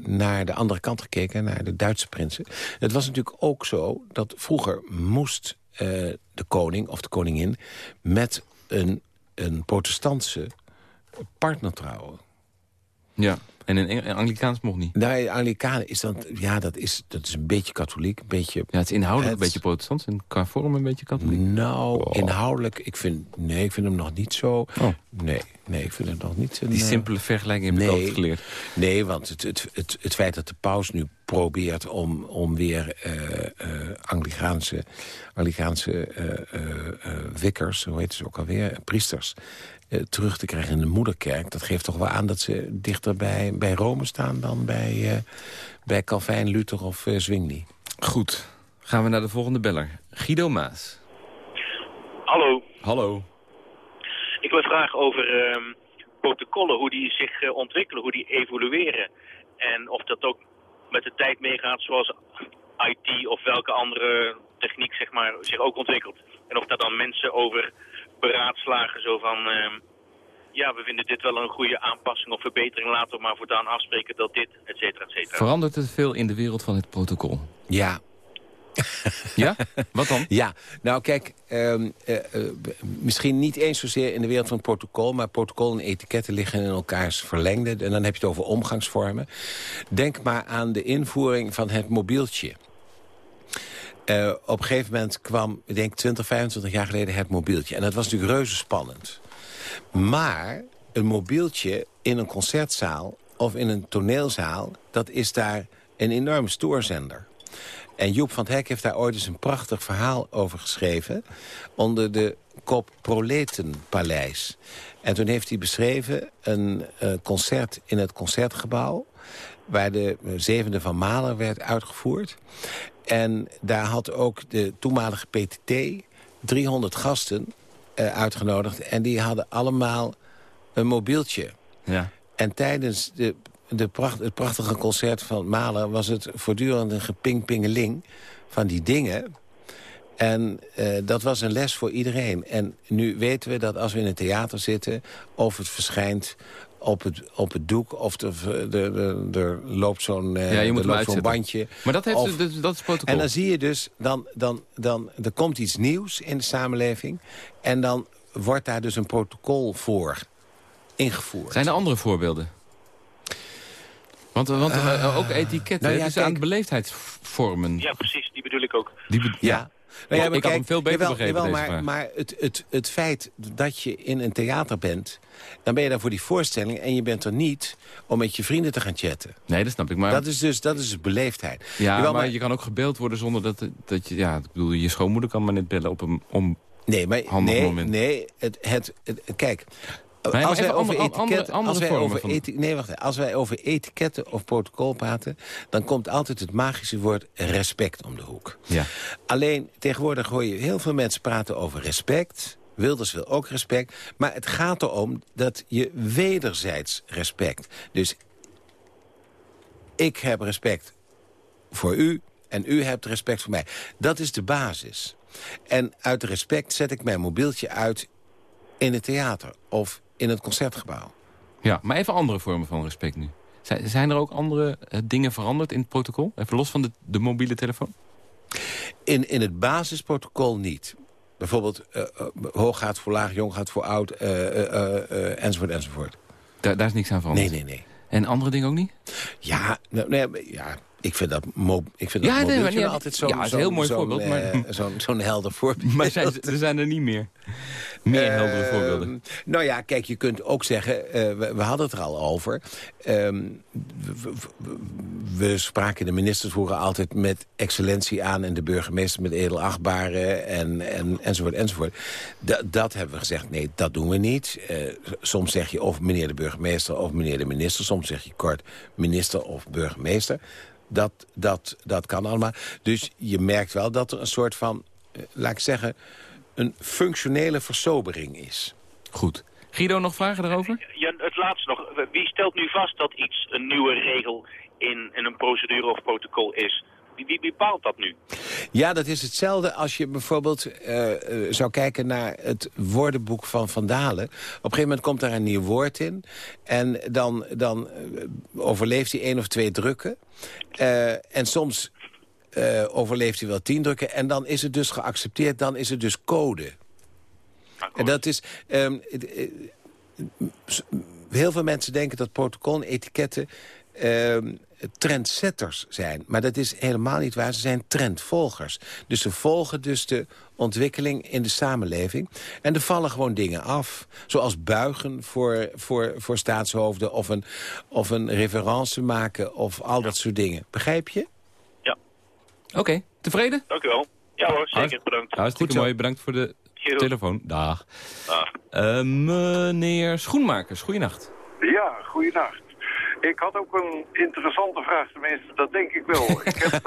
naar de andere kant gekeken, naar de Duitse prinsen. Het was natuurlijk ook zo dat vroeger moest de koning of de koningin met een, een protestantse partner trouwen. Ja, en in, in Anglikaans mocht niet. Nou, Anglikanen is dat, ja, dat is, dat is een beetje katholiek, een beetje Ja, het is inhoudelijk Het- een beetje protestants en qua vorm een beetje katholiek. Nou, inhoudelijk, ik vind, nee, ik vind hem nog niet zo... Oh. Nee, nee, ik vind hem nog niet... Een, Die simpele vergelijking heb ik nee. altijd geleerd. Nee, want het, het, het, het feit dat de paus nu probeert om, om weer eh eh Anglicaanse, Anglicaanse eh, wikkers, hoe heet ze ook alweer, priesters, terug te krijgen in de moederkerk... dat geeft toch wel aan dat ze dichter bij, bij Rome staan dan bij, eh, bij Calvijn, Luther of eh, Zwingli. Goed, gaan we naar de volgende beller. Guido Maas. Hallo, Hallo. ik wil vragen over ehm, protocollen, hoe die zich eh, ontwikkelen, hoe die evolueren. En of dat ook met de tijd meegaat zoals IT of welke andere techniek zeg maar, zich ook ontwikkelt. En of daar dan mensen over beraadslagen, zo van... ehm, ja, we vinden dit wel een goede aanpassing of verbetering. Laten we maar voortaan afspreken dat dit, et cetera, et cetera. Verandert het veel in de wereld van het protocol? Ja, *laughs* Ja? Wat dan? Ja, nou kijk, ehm, eh, eh, misschien niet eens zozeer in de wereld van het protocol... maar protocol en etiketten liggen in elkaars verlengde. En dan heb je het over omgangsvormen. Denk maar aan de invoering van het mobieltje. Eh, op een gegeven moment kwam, ik denk 20, 25 jaar geleden, het mobieltje. En dat was natuurlijk reuze spannend. Maar een mobieltje in een concertzaal of in een toneelzaal... dat is daar een enorme stoorzender. En Joep van het Hek heeft daar ooit eens een prachtig verhaal over geschreven... onder de kop Proletenpaleis. En toen heeft hij beschreven een eh, concert in het Concertgebouw... waar de eh, zevende van Mahler werd uitgevoerd. En daar had ook de toenmalige PTT 300 gasten eh, uitgenodigd... en die hadden allemaal een mobieltje. Ja. En tijdens de, de pracht, het prachtige concert van Mahler... was het voortdurend een gepingpingeling van die dingen. En eh, dat was een les voor iedereen. En nu weten we dat als we in een theater zitten... of het verschijnt op het, op het doek... of er de, de, de, er loopt zo'n eh, Ja, er zo'n uitzetten. bandje. Maar dat, heeft, Of- dat, dat is protocol. en dan zie je dus, dan, dan, dan, er komt iets nieuws in de samenleving... en dan wordt daar dus een protocol voor ingevoerd. Zijn er andere voorbeelden? Want, want eh, ook etiketten, nou ja, dus kijk- aan beleefdheidsvormen. Ja, precies, die bedoel ik ook. Die be- Ja. Nou ja, Ik had hem veel beter jawel, begrepen, jawel, deze maar, vraag. maar het, het, het feit dat je in een theater bent... dan ben je daar voor die voorstelling en je bent er niet... om met je vrienden te gaan chatten. Nee, dat snap ik. Maar, Dat is dus dat is beleefdheid. ja, Jawel, maar, je kan ook gebeld worden zonder dat, dat je... Ja, ik bedoel, je schoonmoeder kan maar net bellen op een... Om, Nee, maar nee, moment. nee het, het, het- kijk... als wij over andere- etiketten, andere als wij over van- eti- nee, wacht, als wij over etiketten of protocol praten, dan komt altijd het magische woord respect om de hoek. ja. Alleen tegenwoordig hoor je heel veel mensen praten over respect. Wilders wil ook respect. Maar het gaat erom dat je wederzijds respect. Dus ik heb respect voor u en u hebt respect voor mij. Dat is de basis. En uit respect zet ik mijn mobieltje uit in het theater of in het concertgebouw. ja, maar even andere vormen van respect nu. Zijn, zijn er ook andere eh, dingen veranderd in het protocol? Even los van de, de mobiele telefoon? In, in het basisprotocol niet. Bijvoorbeeld eh, eh, hoog gaat voor laag, jong gaat voor oud, enzovoort, enzovoort. Daar, daar is niks aan veranderd. Nee, nee, nee. En andere dingen ook niet? Ja, nou, nee, ja ik vind dat, ik vind dat Ja, nee, maar altijd zo'n ja, een heel mooi voorbeeld, maar- zo'n zo'n helder voorbeeld. *laughs* Maar zijn, er zijn er niet meer. Meer heldere Ehm, voorbeelden. Nou ja, kijk, je kunt ook zeggen, eh, we, we hadden het er al over. Ehm, we, we- spraken de ministers vroeger altijd met excellentie aan... en de burgemeester met edelachtbare en, en, enzovoort, enzovoort. Da- dat hebben we gezegd, nee, dat doen we niet. Eh, soms zeg je of meneer de burgemeester of meneer de minister. Soms zeg je kort minister of burgemeester. Dat, dat, dat kan allemaal. Dus je merkt wel dat er een soort van, eh, laat ik zeggen... een functionele versobering is. Goed. Guido, nog vragen daarover? Ja, het laatste nog. Wie stelt nu vast dat iets een nieuwe regel in, in een procedure of protocol is? Wie, wie bepaalt dat nu? Ja, dat is hetzelfde als je bijvoorbeeld eh, eh, zou kijken naar het woordenboek van Van Dalen. Op een gegeven moment komt daar een nieuw woord in. En dan, dan eh, overleeft hij één of twee drukken. Eh, en soms eh, overleeft hij wel tien drukken. En dan is het dus geaccepteerd, dan is het dus code. En dat is... ehm, eh, heel veel mensen denken dat protocol en etiketten ehm, trendsetters zijn. Maar dat is helemaal niet waar. Ze zijn trendvolgers. Dus ze volgen dus de ontwikkeling in de samenleving. En er vallen gewoon dingen af. Zoals buigen voor, voor, voor staatshoofden... of een, of een reference maken of al dat soort dingen. Begrijp je? Oké, tevreden? Dank u wel. Ja hoor, zeker. Hartst- Bedankt. Hartstikke Goed zo. mooi, bedankt voor de telefoon. Dag. Dag. Eh, meneer Schoenmakers, goeienacht. Ja, goeienacht. Ik had ook een interessante vraag, tenminste, dat denk ik wel. *laughs* ik heb,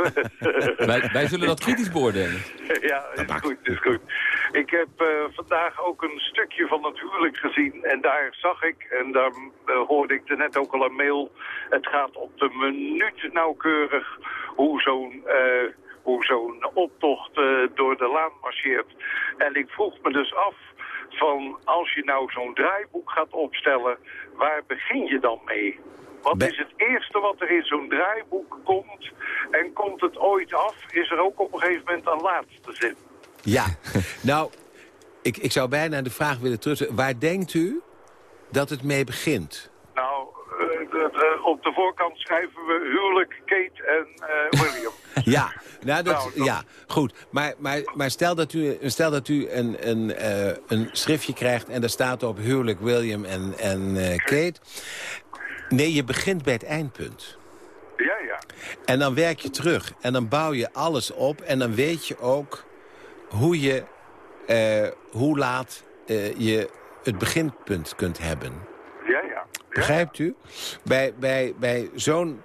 Wij, wij zullen dat kritisch beoordelen. *laughs* ja, is goed, is goed. Ik heb eh, vandaag ook een stukje van het huwelijk gezien en daar zag ik, en daar eh, hoorde ik er net ook al een mail, het gaat op de minuut nauwkeurig hoe zo'n... eh, hoe zo'n optocht eh, door de laan marcheert. En ik vroeg me dus af van als je nou zo'n draaiboek gaat opstellen, waar begin je dan mee? Wat is het eerste wat er in zo'n draaiboek komt? En komt het ooit af? Is er ook op een gegeven moment een laatste zin? Ja. *laughs* nou, ik, ik zou bijna de vraag willen terug... Waar denkt u dat het mee begint? Nou, eh, de- op de voorkant schrijven we huwelijk Kate en eh, *laughs* William. Ja, nou, dat, Nou, dan- ja goed. Maar, maar, maar stel dat u, stel dat u een, een, eh, een schriftje krijgt... en daar staat op huwelijk William en, en Kate. Nee, je begint bij het eindpunt. ja, ja. En dan werk je terug. En dan bouw je alles op. En dan weet je ook hoe, je, eh, hoe laat eh, je het beginpunt kunt hebben. Ja, ja. Begrijpt u? Bij, bij, bij zo'n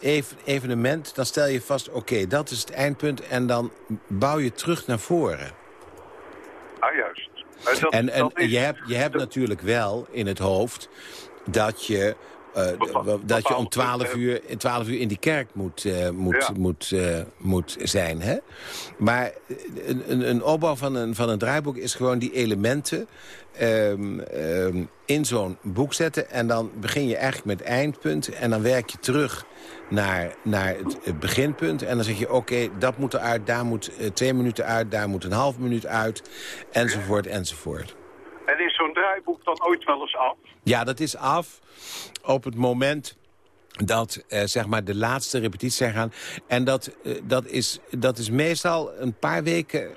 ev- evenement, dan stel je vast... oké, dat is het eindpunt en dan bouw je terug naar voren. Ah, juist. Dat- En, en dat is- je, hebt, je hebt natuurlijk wel in het hoofd dat je... eh, dat je om bepaald 12 punt, uur, in 12 uur in die kerk moet, eh, moet, Ja. moet, eh, moet zijn. Hè? Maar een, een, een opbouw van een, van een draaiboek is gewoon die elementen ehm, ehm, in zo'n boek zetten. En dan begin je eigenlijk met het eindpunt. En dan werk je terug naar, naar het, het beginpunt. En dan zeg je, oké, dat moet eruit, daar moet twee minuten uit... daar moet een half minuut uit, enzovoort, enzovoort. En is zo'n draaiboek dan ooit wel eens af? Ja, dat is af op het moment dat eh, zeg maar de laatste repetities zijn gaan. En dat, eh, dat, is, dat is meestal een paar weken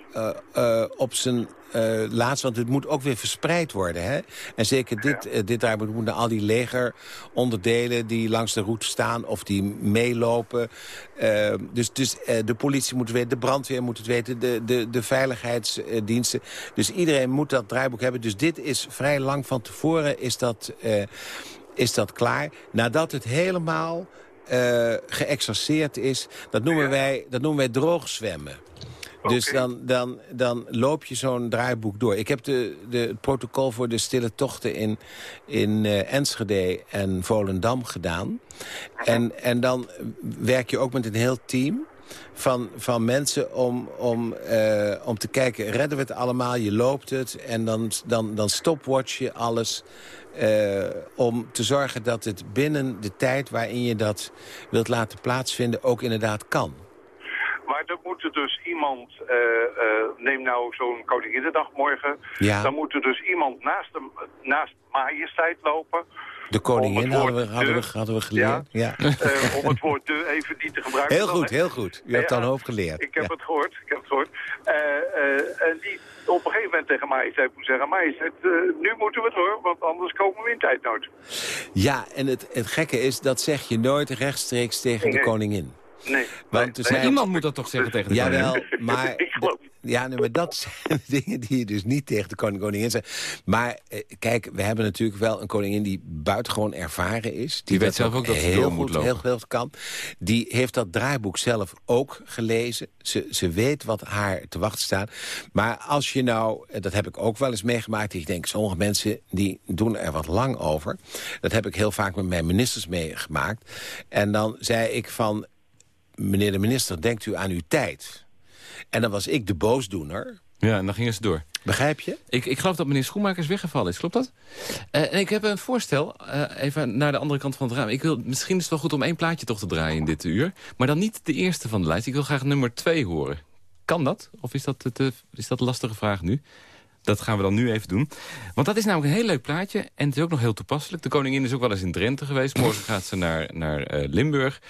eh, op zijn eh, laatst. Want het moet ook weer verspreid worden. Hè? En zeker dit, eh, dit draaiboek moet naar al die legeronderdelen... die langs de route staan of die meelopen. Eh, dus dus eh, de politie moet het weten, de brandweer moet het weten... de, de, de veiligheidsdiensten. Dus iedereen moet dat draaiboek hebben. Dus dit is vrij lang van tevoren is dat... is dat klaar. Nadat het helemaal geëxerceerd is, dat noemen, wij, dat noemen wij droog zwemmen. Dus dan, dan, dan loop je zo'n draaiboek door. Ik heb de, de, het protocol voor de stille tochten in, in eh, Enschede en Volendam gedaan. En, en dan werk je ook met een heel team van, van mensen om, om, eh, om te kijken, redden we het allemaal? Je loopt het en dan, dan, dan stopwatch je alles... eh, om te zorgen dat het binnen de tijd waarin je dat wilt laten plaatsvinden... ook inderdaad kan. Maar er moet er dus iemand, eh, eh, neem nou zo'n Koninginnedag morgen... Ja. dan moet er dus iemand naast, de, naast majesteit lopen... De koningin het hadden we, hadden we, de- hadden we geleerd. Ja. eh, om het woord de even niet te gebruiken. Heel dan, goed, heel goed. U hebt Ja, al een hoop geleerd. Ik heb Ja. het gehoord, ik heb het gehoord. Eh, eh, en die op een gegeven moment tegen majesteit moet zeggen... majesteit, nu moeten we door, want anders komen we in tijdnood. Ja, en het, het gekke is, dat zeg je nooit rechtstreeks tegen de koningin. Nee. Want nee, nee, Maar iemand moet dat toch zeggen tegen de koningin? Jawel, *laughs* maar Ik geloof- ja, nee, maar dat *laughs* zijn dingen die je dus niet tegen de koning koningin zegt. Maar eh, kijk, we hebben natuurlijk wel een koningin die buitengewoon ervaren is. Die, weet zelf ook dat ze heel goed, heel goed kan. Die heeft dat draaiboek zelf ook gelezen. Ze, ze weet wat haar te wachten staat. Maar als je nou, eh, dat heb ik ook wel eens meegemaakt... ik denk, sommige mensen die doen er wat lang over. Dat heb ik heel vaak met mijn ministers meegemaakt. En dan zei ik van... meneer de minister, denkt u aan uw tijd? En dan was ik de boosdoener. Ja, en dan gingen ze door. Begrijp je? Ik, ik geloof dat meneer Schoenmakers weggevallen is, klopt dat? Eh, en ik heb een voorstel, eh, even naar de andere kant van het raam. Ik wil, misschien is het wel goed om één plaatje toch te draaien in dit uur. Maar dan niet de eerste van de lijst. Ik wil graag nummer twee horen. Kan dat? Of is dat, te, is dat een lastige vraag nu? Dat gaan we dan nu even doen. Want dat is namelijk een heel leuk plaatje. En het is ook nog heel toepasselijk. De koningin is ook wel eens in Drenthe geweest. Morgen gaat ze naar, naar eh, Limburg.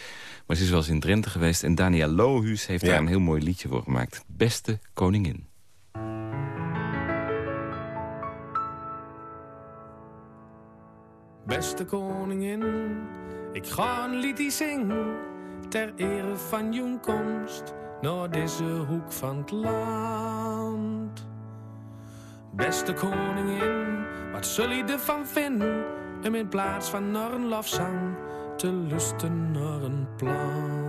Maar ze is wel eens in Drenthe geweest. En Daniel Lohuus heeft Ja. daar een heel mooi liedje voor gemaakt. Beste koningin. Beste koningin, ik ga een liedje zingen ter ere van jouw komst naar deze hoek van het land. Beste koningin, wat zul je ervan vinden om in plaats van naar een lofzang te lusten naar een plan?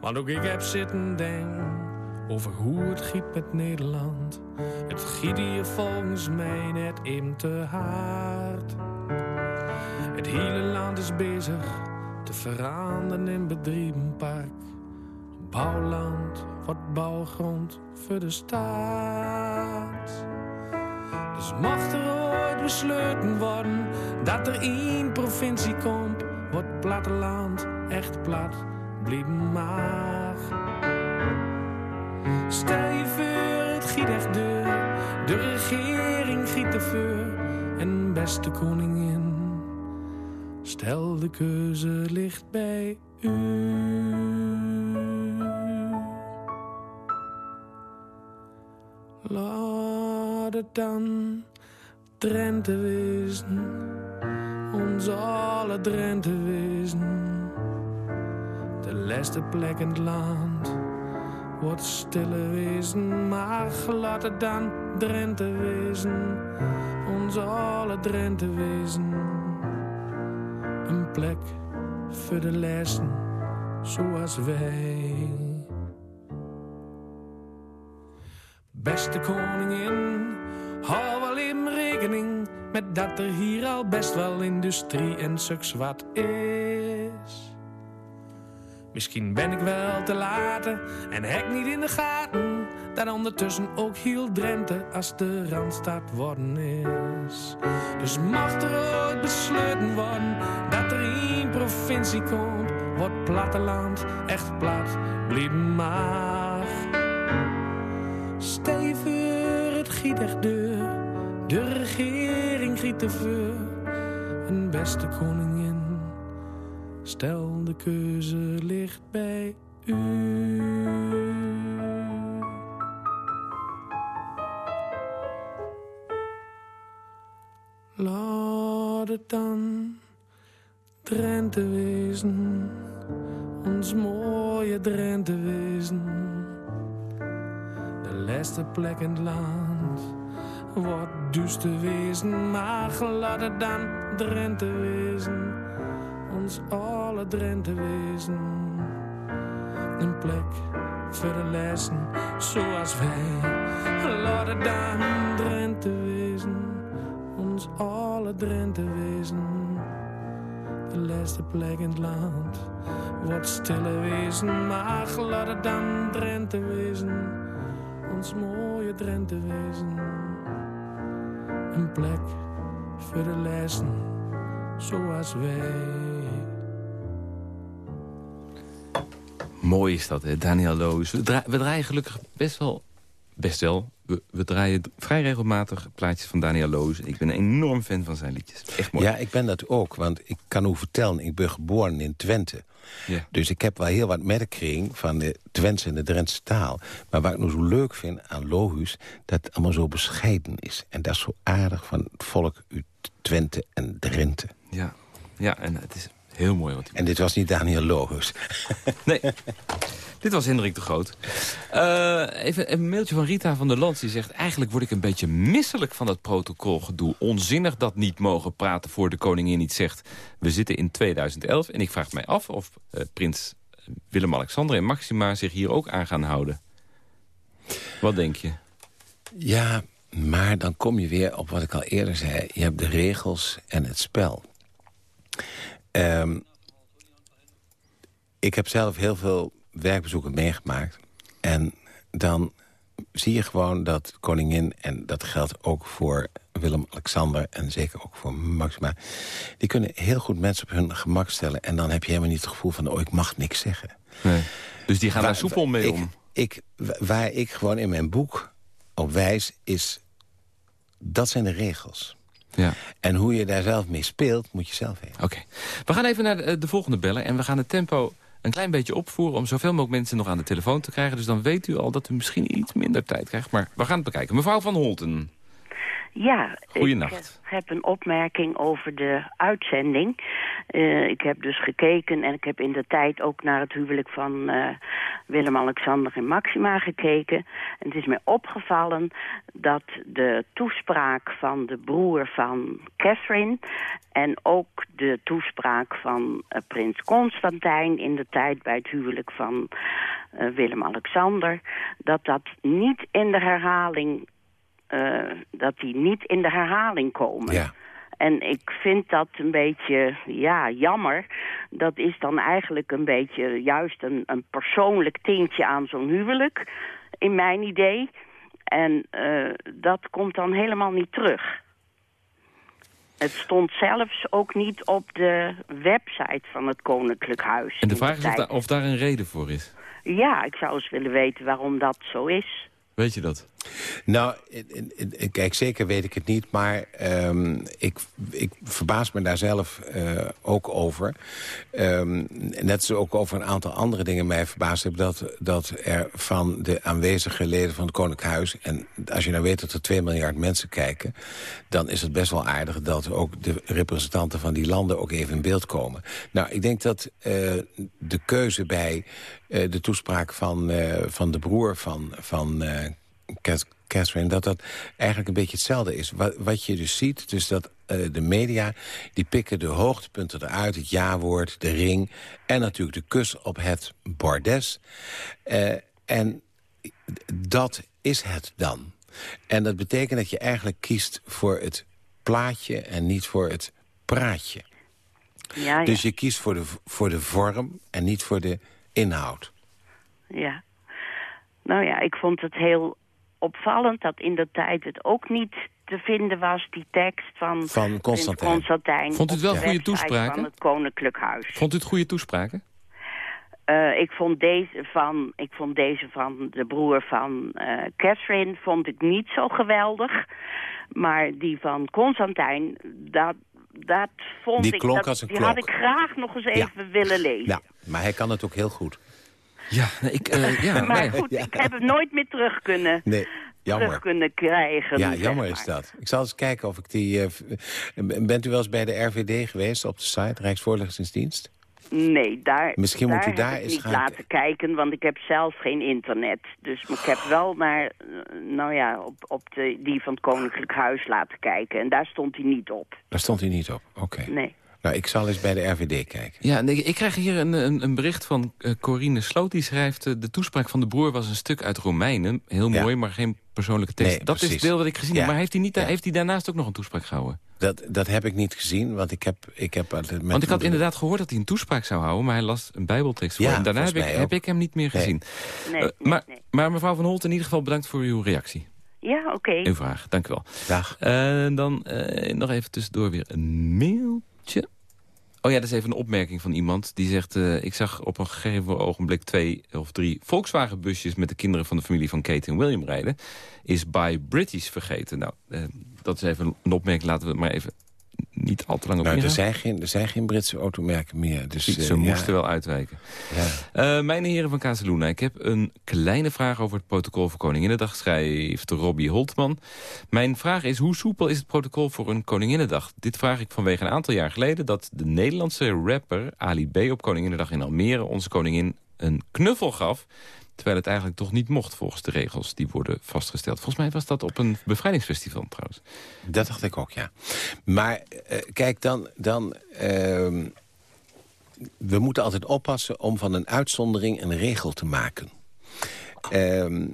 Want ook ik heb zitten denken over hoe het giet met Nederland. Het giet hier volgens mij net in te hard. Het hele land is bezig te veranderen in bedrijvenpark. Bouwland wordt bouwgrond voor de staat. Dus mocht er ooit besloten worden dat er één provincie komt, wordt platteland echt plat, blijven maar. Stel je voor, het giet echt de regering giet ervoor en beste koningin. Stel de keuze ligt bij u. Laat dan Drenthe wezen, ons alle Drenthe wezen. De laatste plek in het land wordt stille wezen, maar laat het dan Drenthe wezen, ons alle Drenthe wezen. Een plek voor de lessen, zoals wij. Beste koningin, hou wel in rekening met dat er hier al best wel industrie en suks wat is. Misschien ben ik wel te laat en hek niet in de gaten dat ondertussen ook heel Drenthe als de Randstad worden is. Dus mag er ooit besloten worden dat er één provincie komt, wordt platteland echt plat, blijf maar. Voor, het echt deur. De regering giet ervoor. Een beste koningin. Stel de keuze ligt bij u. Laat het dan Drenthe wezen. Ons mooie Drenthe wezen. De laatste plek in het land wordt duister wezen, maar laat dan Drenthe wezen, ons alle Drenthe wezen. Een plek voor de lessen, zoals wij. Laat dan Drenthe wezen, ons alle Drenthe wezen. De laatste plek in het land wordt stille wezen, maar laat het dan Drenthe wezen ons mooie Drenthe wezen. Een plek voor de lessen, zoals wij. Mooi is dat, hè? Daniel Loos. We, dra- we draaien gelukkig best wel... Best wel. We, we draaien vrij regelmatig plaatjes van Daniel Loos. Ik ben een enorm fan van zijn liedjes. Echt mooi. Ja, ik ben dat ook. Want ik kan u vertellen, ik ben geboren in Twente. Ja. Dus ik heb wel heel wat merkkring van de Twentse en de Drentse taal. Maar wat ik nou zo leuk vind aan Lohuus... dat het allemaal zo bescheiden is. En dat is zo aardig van het volk uit Twente en Drenthe. Ja, ja en het is, Heel mooi wat hij En dit was niet Daniel Logus. *laughs* Nee, dit was Hendrik de Groot. Uh, even een mailtje van Rita van der Land. Die zegt, eigenlijk word ik een beetje misselijk van dat protocolgedoe. Onzinnig dat niet mogen praten voor de koningin iets zegt. We zitten in 2011 en ik vraag mij af of uh, prins Willem-Alexander en Maxima zich hier ook aan gaan houden. Wat denk je? Ja, maar dan kom je weer op wat ik al eerder zei. Je hebt de regels en het spel. Um, ik heb zelf heel veel werkbezoeken meegemaakt. En dan zie je gewoon dat koningin, en dat geldt ook voor Willem-Alexander... en zeker ook voor Maxima, die kunnen heel goed mensen op hun gemak stellen... en dan heb je helemaal niet het gevoel van, oh, ik mag niks zeggen. Nee. Dus die gaan daar soepel mee om? Ik, waar ik gewoon in mijn boek op wijs, is... dat zijn de regels. Ja. En hoe je daar zelf mee speelt, moet je zelf weten. Oké. We gaan even naar de, de volgende bellen en we gaan het tempo een klein beetje opvoeren... om zoveel mogelijk mensen nog aan de telefoon te krijgen. Dus dan weet u al dat u misschien iets minder tijd krijgt. Maar we gaan het bekijken. Mevrouw Van Holten. Ja, Goeienacht. ik heb een opmerking over de uitzending. Uh, ik heb dus gekeken en ik heb in de tijd ook naar het huwelijk van uh, Willem-Alexander en Maxima gekeken. En het is mij opgevallen dat de toespraak van de broer van Catherine... en ook de toespraak van uh, prins Constantijn in de tijd bij het huwelijk van Willem-Alexander... dat dat niet in de herhaling dat die niet in de herhaling komen. Ja. En ik vind dat een beetje, ja, jammer. Dat is dan eigenlijk een beetje juist een, een persoonlijk tintje aan zo'n huwelijk, in mijn idee. En uh, dat komt dan helemaal niet terug. Het stond zelfs ook niet op de website van het Koninklijk Huis. En de vraag is of daar een reden voor is? Ja, ik zou eens willen weten waarom dat zo is. Weet je dat? Nou, kijk, zeker weet ik het niet, maar um, ik, ik verbaas me daar zelf uh, ook over. Um, net zo ook over een aantal andere dingen mij verbaasd heb... Dat, dat er van de aanwezige leden van het Koninklijk Huis... en als je nou weet dat er 2 miljard mensen kijken... dan is het best wel aardig dat ook de representanten van die landen... ook even in beeld komen. Nou, ik denk dat uh, de keuze bij uh, de toespraak van, van de broer van... van Catherine, dat dat eigenlijk een beetje hetzelfde is. Wat, wat je dus ziet, dus dat uh, de media... die pikken de hoogtepunten eruit, het ja-woord, de ring... en natuurlijk de kus op het bordes. Uh, en dat is het dan. En dat betekent dat je eigenlijk kiest voor het plaatje... en niet voor het praatje. Ja, ja. Dus je kiest voor de, voor de vorm en niet voor de inhoud. Ja. Nou ja, ik vond het heel opvallend dat in de tijd het ook niet te vinden was, die tekst van, van Constantijn. Constantijn. Vond u het wel goede toespraken? Van het Koninklijk Huis. Vond u het goede toespraken? Uh, ik, vond deze van, ik vond deze van de broer van uh, Catherine vond ik niet zo geweldig. Maar die van Constantijn, dat, dat vond die ik... Klonk dat, als een die klok. had ik graag nog eens even willen lezen. Ja, maar hij kan het ook heel goed. Ja, nee, ik, uh, ja, *laughs* maar nee. goed, ik heb hem nooit meer terug kunnen, nee, jammer. terug kunnen krijgen. Ja, jammer is dat. Ik zal eens kijken of ik die... Uh, bent u wel eens bij de RVD geweest op de site, Rijksvoorlichtingsdienst? Nee, daar, Misschien daar moet u heb daar ik eens niet gaan laten kijken, want ik heb zelf geen internet. Dus ik heb wel naar, eh, nou ja, op, op de, die van het Koninklijk Huis laten kijken. En daar stond hij niet op. Daar stond hij niet op, oké. Nee. Nou, ik zal eens bij de RVD kijken. Ja, nee, ik krijg hier een, een, een bericht van uh, Corine Sloot. Die schrijft, uh, de toespraak van de broer was een stuk uit Romeinen. Heel Ja. mooi, maar geen persoonlijke tekst. Nee, dat is het deel wat ik gezien Ja. heb. Maar heeft hij, niet, Ja. heeft hij daarnaast ook nog een toespraak gehouden? Dat, dat heb ik niet gezien, want ik heb... Ik heb met Want ik had inderdaad gehoord dat hij een toespraak zou houden... maar hij las een bijbeltekst voor. Ja, en daarna heb ik, heb ik hem niet meer Nee. gezien. Nee, Eh, nee, maar, nee. maar mevrouw Van Holt, in ieder geval bedankt voor uw reactie. Ja, oké. Uw vraag, dank u wel. Dag. En dan eh, nog even tussendoor weer een mailtje. Oh ja, dat is even een opmerking van iemand. Die zegt, eh, ik zag op een gegeven ogenblik twee of drie Volkswagen-busjes... met de kinderen van de familie van Kate en William rijden. Is by British vergeten. Nou, eh, dat is even een opmerking. Laten we het maar even niet al te lang op Nou, er zijn, geen, er zijn geen Britse automerken meer. Dus, eh, ze moesten wel uitwijken. Ja. Eh, mijn heren van Casaluna, ik heb een kleine vraag over het protocol voor Koninginnedag, schrijft Robbie Holtman. Mijn vraag is, hoe soepel is het protocol voor een Koninginnedag? Dit vraag ik vanwege een aantal jaar geleden dat de Nederlandse rapper Ali B. op Koninginnedag in Almere onze koningin een knuffel gaf. Terwijl het eigenlijk toch niet mocht volgens de regels die worden vastgesteld. Volgens mij was dat op een bevrijdingsfestival trouwens. Dat dacht ik ook, ja. Maar eh, kijk, dan... dan ehm, we moeten altijd oppassen om van een uitzondering een regel te maken. Ehm,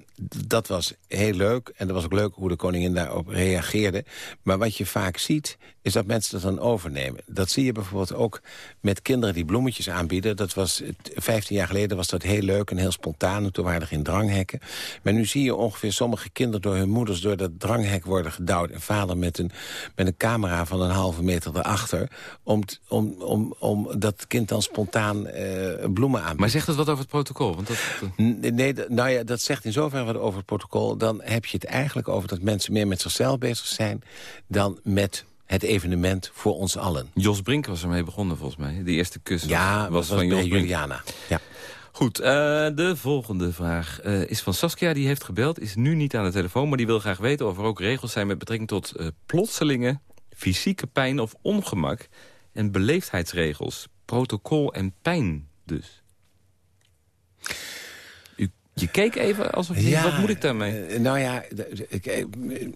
dat was heel leuk. En dat was ook leuk hoe de koningin daarop reageerde. Maar wat je vaak ziet, is dat mensen dat dan overnemen. Dat zie je bijvoorbeeld ook met kinderen die bloemetjes aanbieden. Dat was, het- 15 jaar geleden was dat heel leuk en heel spontaan. En toen waren er geen dranghekken. Maar nu zie je ongeveer sommige kinderen door hun moeders... door dat dranghek worden gedouwd. En vader met een, met een camera van een halve meter erachter... om, t- om, om, om dat kind dan spontaan eh, bloemen aan Maar zegt het wat over het protocol? Want dat, Nee, nou ja, dat zegt in zoverre wat over het protocol. Dan heb je het eigenlijk over dat mensen meer met zichzelf bezig zijn... dan met het evenement voor ons allen. Jos Brink was ermee begonnen volgens mij. De eerste kus was, Ja, was was, van Jos Brink. Juliana. Ja. Goed, eh, de volgende vraag eh, is van Saskia. Die heeft gebeld, is nu niet aan de telefoon... maar die wil graag weten of er ook regels zijn... met betrekking tot eh, plotselinge, fysieke pijn of ongemak... en beleefdheidsregels, protocol en pijn dus. Je keek even alsof je... wat moet ik daarmee? eh, nou ja, eh,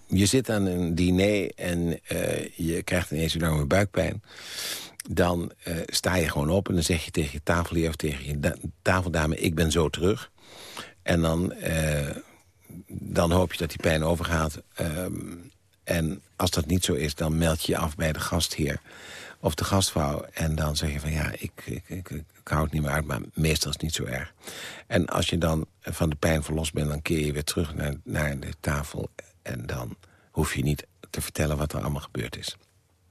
je zit aan een diner en eh, je krijgt ineens enorme buikpijn. Dan sta je gewoon op en dan zeg je tegen je tafelheer of tegen je da- tafeldame... ik ben zo terug. En dan, dan hoop je dat die pijn overgaat. Ehm, en als dat niet zo is, dan meld je je af bij de gastheer of de gastvrouw. En dan zeg je van ja, ik, ik, ik, ik hou het niet meer uit, maar meestal is het niet zo erg. En als je dan van de pijn verlost bent, dan keer je weer terug naar, naar de tafel. En dan hoef je niet te vertellen wat er allemaal gebeurd is.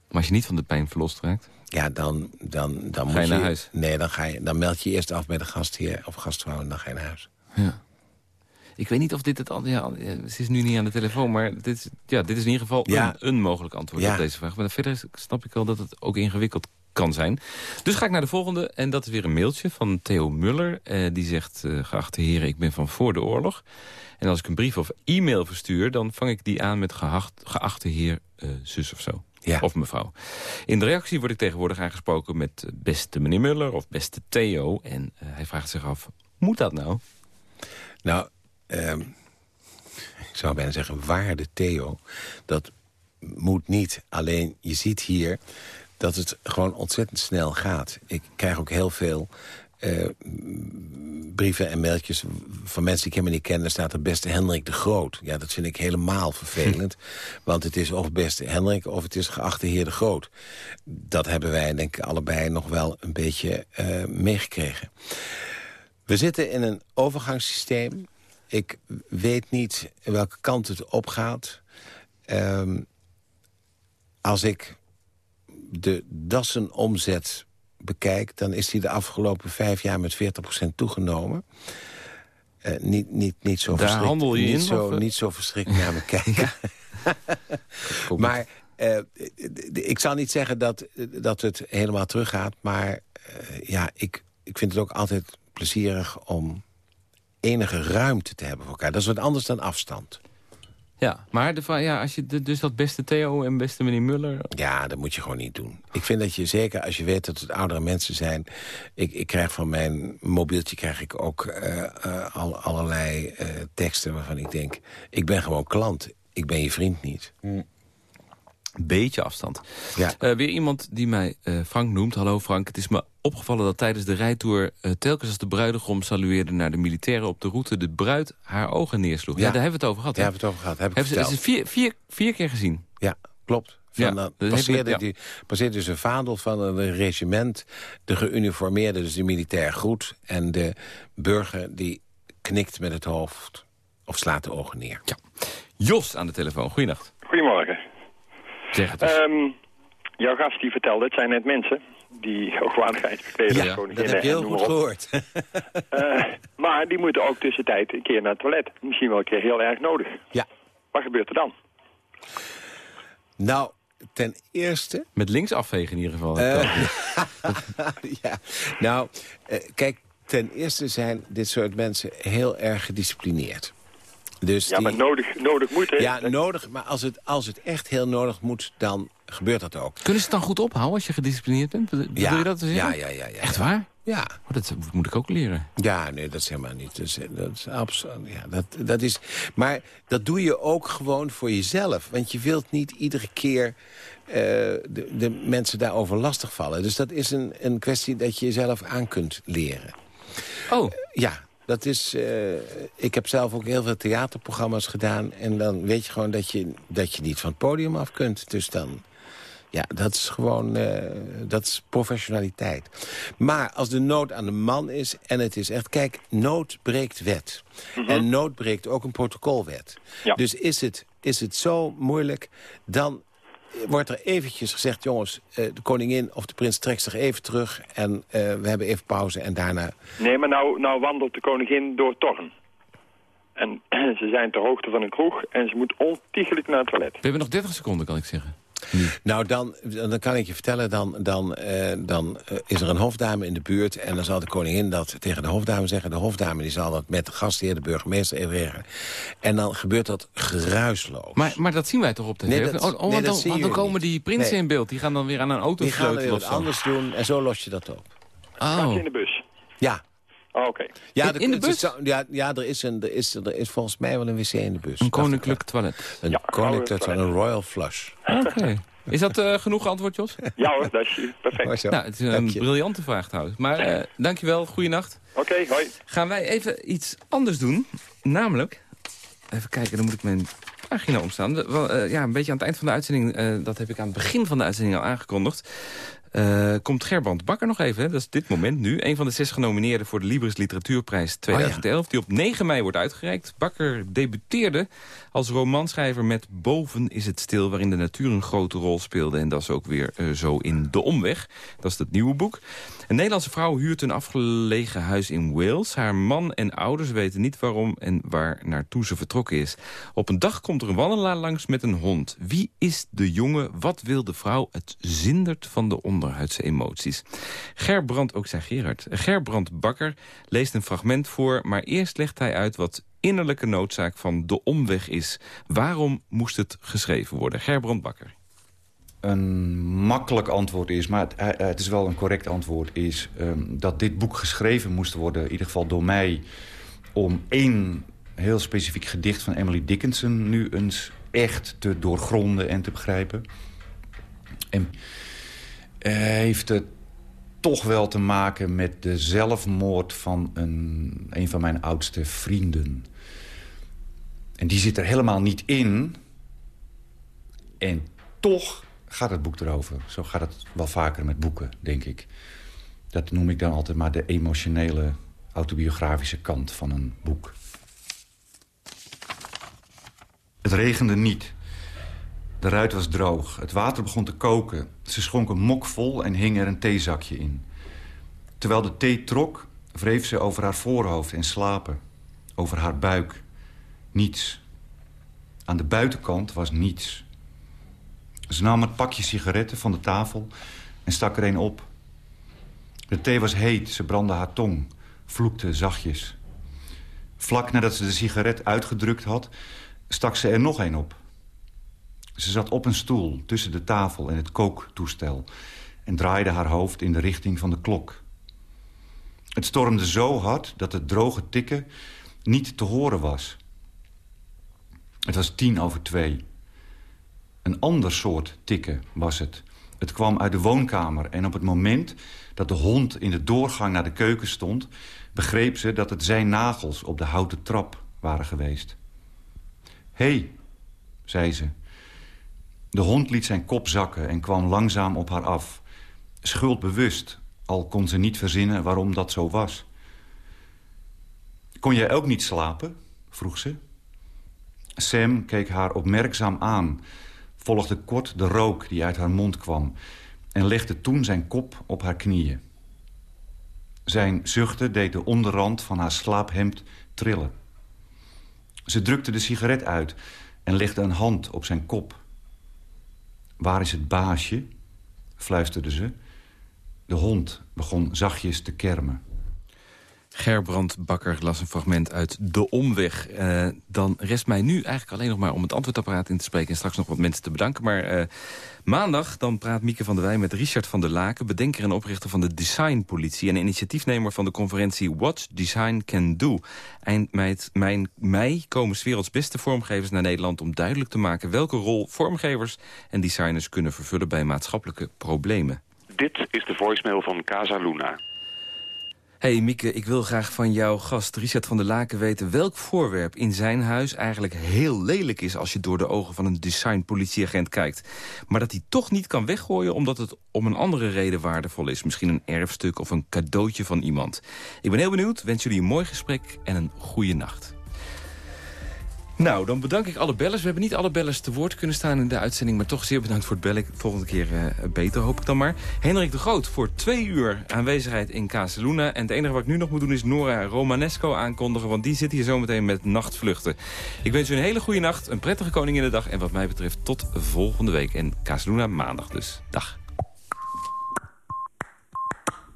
Maar als je niet van de pijn verlost raakt? Ja, dan, dan, dan Ga moet je naar huis? Nee, dan, ga je, dan meld je je eerst af bij de gastheer of gastvrouw en dan ga je naar huis. Ja. Ik weet niet of dit het... al- Ja, ze is nu niet aan de telefoon, maar dit is, ja, dit is in ieder geval Ja. een, een mogelijk antwoord Ja. op deze vraag. Maar verder snap ik wel dat het ook ingewikkeld kan zijn. Dus ga ik naar de volgende. En dat is weer een mailtje van Theo Muller. Eh, die zegt, eh, geachte heren, ik ben van voor de oorlog. En als ik een brief of e-mail verstuur... dan vang ik die aan met geacht, geachte heer, eh, zus of zo. Ja. Of mevrouw. In de reactie word ik tegenwoordig aangesproken met eh, beste meneer Muller of beste Theo. En eh, hij vraagt zich af, moet dat nou? Nou, ehm, ik zou bijna zeggen waarde Theo. Dat moet niet. Alleen je ziet hier dat het gewoon ontzettend snel gaat. Ik krijg ook heel veel eh, brieven en mailtjes van mensen die ik helemaal niet ken. Daar staat er beste Hendrik de Groot. Ja, dat vind ik helemaal *laughs* vervelend. Want het is of beste Hendrik of het is geachte heer de Groot. Dat hebben wij denk ik allebei nog wel een beetje eh, meegekregen. We zitten in een overgangssysteem. Ik weet niet welke kant het opgaat. Ehm, als ik de dassenomzet bekijk... dan is die de afgelopen vijf jaar met 40% toegenomen. Eh, niet, niet, niet zo Daar verschrikt- handel je niet in, Zo, of, eh? niet zo verschrikt naar me *laughs* kijken. maar eh, ik zal niet zeggen dat, dat het helemaal teruggaat. Maar ja, ik, ik vind het ook altijd plezierig om enige ruimte te hebben voor elkaar. Dat is wat anders dan afstand. Ja, maar de, ja, als je de- dus dat beste Theo en beste meneer Muller... Ja, dat moet je gewoon niet doen. Ik vind dat je zeker, als je weet dat het oudere mensen zijn... Ik, ik krijg van mijn mobieltje krijg ik ook eh, eh, al, allerlei eh, teksten waarvan ik denk... ik ben gewoon klant, ik ben je vriend niet. Beetje afstand. Ja. Weer iemand die mij Frank noemt. Hallo Frank, het is me opgevallen dat tijdens de rijtour... eh, telkens als de bruidegom salueerde naar de militairen op de route... de bruid haar ogen neersloeg. Ja, Ja. daar hebben we het over gehad. Daar hè? hebben we het over gehad, heb ik Hebben ze, verteld. is het vier, vier, vier keer gezien. Ja, klopt. Van, Ja, dan dat heeft passeerde, ja. die, passeerde dus een vaandel van een regiment. De geuniformeerde, dus de militair groet. En de burger die knikt met het hoofd of slaat de ogen neer. Ja. Jos aan de telefoon, goeienacht. Goedemorgen. Zeg het eens. Ehm, jouw gast die vertelde, het zijn net mensen die hoogwaardigheid bekleden als Ja, koninginnen dat heb je en heel noem goed gehoord. *laughs* Eh, maar die moeten ook tussentijd een keer naar het toilet. Misschien wel een keer heel erg nodig. Ja. Wat gebeurt er dan? Nou, ten eerste... Met links afvegen in ieder geval. Eh, *laughs* ja, nou, eh, kijk, ten eerste zijn dit soort mensen heel erg gedisciplineerd. Dus ja, die- maar nodig, nodig moet, hè? Ja, nodig, maar als het, als het echt heel nodig moet, dan gebeurt dat ook. Kunnen ze het dan goed ophouden als je gedisciplineerd bent? Bedoel Ja, je dat te zeggen? ja, ja, ja, ja. Echt waar? Ja. Oh, dat moet ik ook leren. Ja, nee, dat is helemaal niet. Dat is, dat is absoluut. Ja, dat, dat is, maar dat doe je ook gewoon voor jezelf. Want je wilt niet iedere keer eh, de, de mensen daarover lastigvallen. Dus dat is een, een kwestie dat je jezelf aan kunt leren. Oh. Ja, dat is... eh, ik heb zelf ook heel veel theaterprogramma's gedaan. En dan weet je gewoon dat je, dat je niet van het podium af kunt. Dus dan... Ja, dat is gewoon eh, dat is professionaliteit. Maar als de nood aan de man is en het is echt... Kijk, nood breekt wet. En nood breekt ook een protocolwet. Ja. Dus is het, is het zo moeilijk, dan wordt er eventjes gezegd... jongens, eh, de koningin of de prins trekt zich even terug... en eh, we hebben even pauze en daarna... Nee, maar nou, nou wandelt de koningin door Torren. En *clears throat* ze zijn ter hoogte van een kroeg en ze moet ontiegelijk naar het toilet. We hebben nog 30 seconden, kan ik zeggen. Nou, dan, dan kan ik je vertellen, dan, dan, eh, dan eh, is er een hofdame in de buurt... en dan zal de koningin dat tegen de hofdame zeggen. De hofdame die zal dat met de gastheer, de burgemeester, even regelen. En dan gebeurt dat geruisloos. Maar, maar dat zien wij toch op tv? Nee, dat- oh, oh, nee, want dat dan, want dan komen niet. die prinsen Nee. in beeld. Die gaan dan weer aan een auto die gaan weer sleutelen wat of zo. anders doen en zo los je dat op. Gaat Oh. je in de bus? Ja. Oh, Oké. Ja, In- in de het bus? ja, ja er, is een, er, is, er is volgens mij wel een wc in de bus. Een koninklijk toilet. Een Ja, koninklijk toilet, een royal flush. Oké. Is dat eh, genoeg antwoord, Jos? Ja hoor, dat is perfect. Nou, het is een briljante vraag trouwens. Maar eh, dankjewel, goeienacht. Oké, hoi. Gaan wij even iets anders doen. Namelijk, even kijken, dan moet ik mijn pagina omstaan. Eh, ja, een beetje aan het eind van de uitzending, eh, dat heb ik aan het begin van de uitzending al aangekondigd. Eh, komt Gerbrand Bakker nog even, hè? dat is dit moment nu. Een van de zes genomineerden voor de Libris Literatuurprijs 2011... die op 9 mei wordt uitgereikt. Bakker debuteerde als romanschrijver met Boven is het stil... waarin de natuur een grote rol speelde. En dat is ook weer eh, zo in De Omweg. Dat is het nieuwe boek. Een Nederlandse vrouw huurt een afgelegen huis in Wales. Haar man en ouders weten niet waarom en waar naartoe ze vertrokken is. Op een dag komt er een wandelaar langs met een hond. Wie is de jongen? Wat wil de vrouw? Het zindert van de onderhuidse emoties. Gerbrand, ook zei Gerard, Gerbrand Bakker leest een fragment voor... maar eerst legt hij uit wat innerlijke noodzaak van de omweg is. Waarom moest het geschreven worden? Gerbrand Bakker. een makkelijk antwoord is, maar het, eh, is wel een correct antwoord... is ehm, dat dit boek geschreven moest worden, in ieder geval door mij... om één heel specifiek gedicht van Emily Dickinson... nu eens echt te doorgronden en te begrijpen. En heeft het toch wel te maken met de zelfmoord van een, een van mijn oudste vrienden. En die zit er helemaal niet in... En toch gaat het boek erover. Zo gaat het wel vaker met boeken, denk ik. Dat noem ik dan altijd maar de emotionele, autobiografische kant van een boek. Het regende niet. De ruit was droog. Het water begon te koken. Ze schonk een mok vol en hing er een theezakje in. Terwijl de thee trok, wreef ze over haar voorhoofd en slapen. Over haar buik. Niets. Aan de buitenkant was niets. Ze nam het pakje sigaretten van de tafel en stak er een op. De thee was heet, ze brandde haar tong, vloekte zachtjes. Vlak nadat ze de sigaret uitgedrukt had, stak ze er nog een op. Ze zat op een stoel tussen de tafel en het kooktoestel... en draaide haar hoofd in de richting van de klok. Het stormde zo hard dat het droge tikken niet te horen was. Het was tien over twee. Een ander soort tikken was het. Het kwam uit de woonkamer en op het moment dat de hond in de doorgang naar de keuken stond... begreep ze dat het zijn nagels op de houten trap waren geweest. Hé, hey, zei ze. De hond liet zijn kop zakken en kwam langzaam op haar af. Schuldbewust, al kon ze niet verzinnen waarom dat zo was. Kon jij ook niet slapen? vroeg ze. Sam keek haar opmerkzaam aan, volgde kort de rook die uit haar mond kwam... en legde toen zijn kop op haar knieën. Zijn zuchten deed de onderrand van haar slaaphemd trillen. Ze drukte de sigaret uit en legde een hand op zijn kop. Waar is het baasje? fluisterde ze. De hond begon zachtjes te kermen. Gerbrand Bakker las een fragment uit De Omweg. Uh, dan rest mij nu eigenlijk alleen nog maar om het antwoordapparaat in te spreken... en straks nog wat mensen te bedanken. Maar uh, maandag dan praat Mieke van der Wij met Richard van der Laken... bedenker en oprichter van de Designpolitie... en initiatiefnemer van de conferentie What Design Can Do. Eind mei komen werelds beste vormgevers naar Nederland... om duidelijk te maken welke rol vormgevers en designers kunnen vervullen... bij maatschappelijke problemen. Dit is de voicemail van Casa Luna. Hey Mieke, ik wil graag van jouw gast Richard van der Laken weten... welk voorwerp in zijn huis eigenlijk heel lelijk is... als je door de ogen van een design-politieagent kijkt. Maar dat hij toch niet kan weggooien omdat het om een andere reden waardevol is. Misschien een erfstuk of een cadeautje van iemand. Ik ben heel benieuwd, wens jullie een mooi gesprek en een goede nacht. Nou, dan bedank ik alle bellers. We hebben niet alle bellers te woord kunnen staan in de uitzending... maar toch zeer bedankt voor het bellen. Volgende keer uh, beter, hoop ik dan maar. Hendrik de Groot voor twee uur aanwezigheid in Casaluna. En het enige wat ik nu nog moet doen is Nora Romanesco aankondigen... want die zit hier zometeen met nachtvluchten. Ik wens u een hele goede nacht, een prettige dag en wat mij betreft tot volgende week. En Casaluna maandag dus. Dag.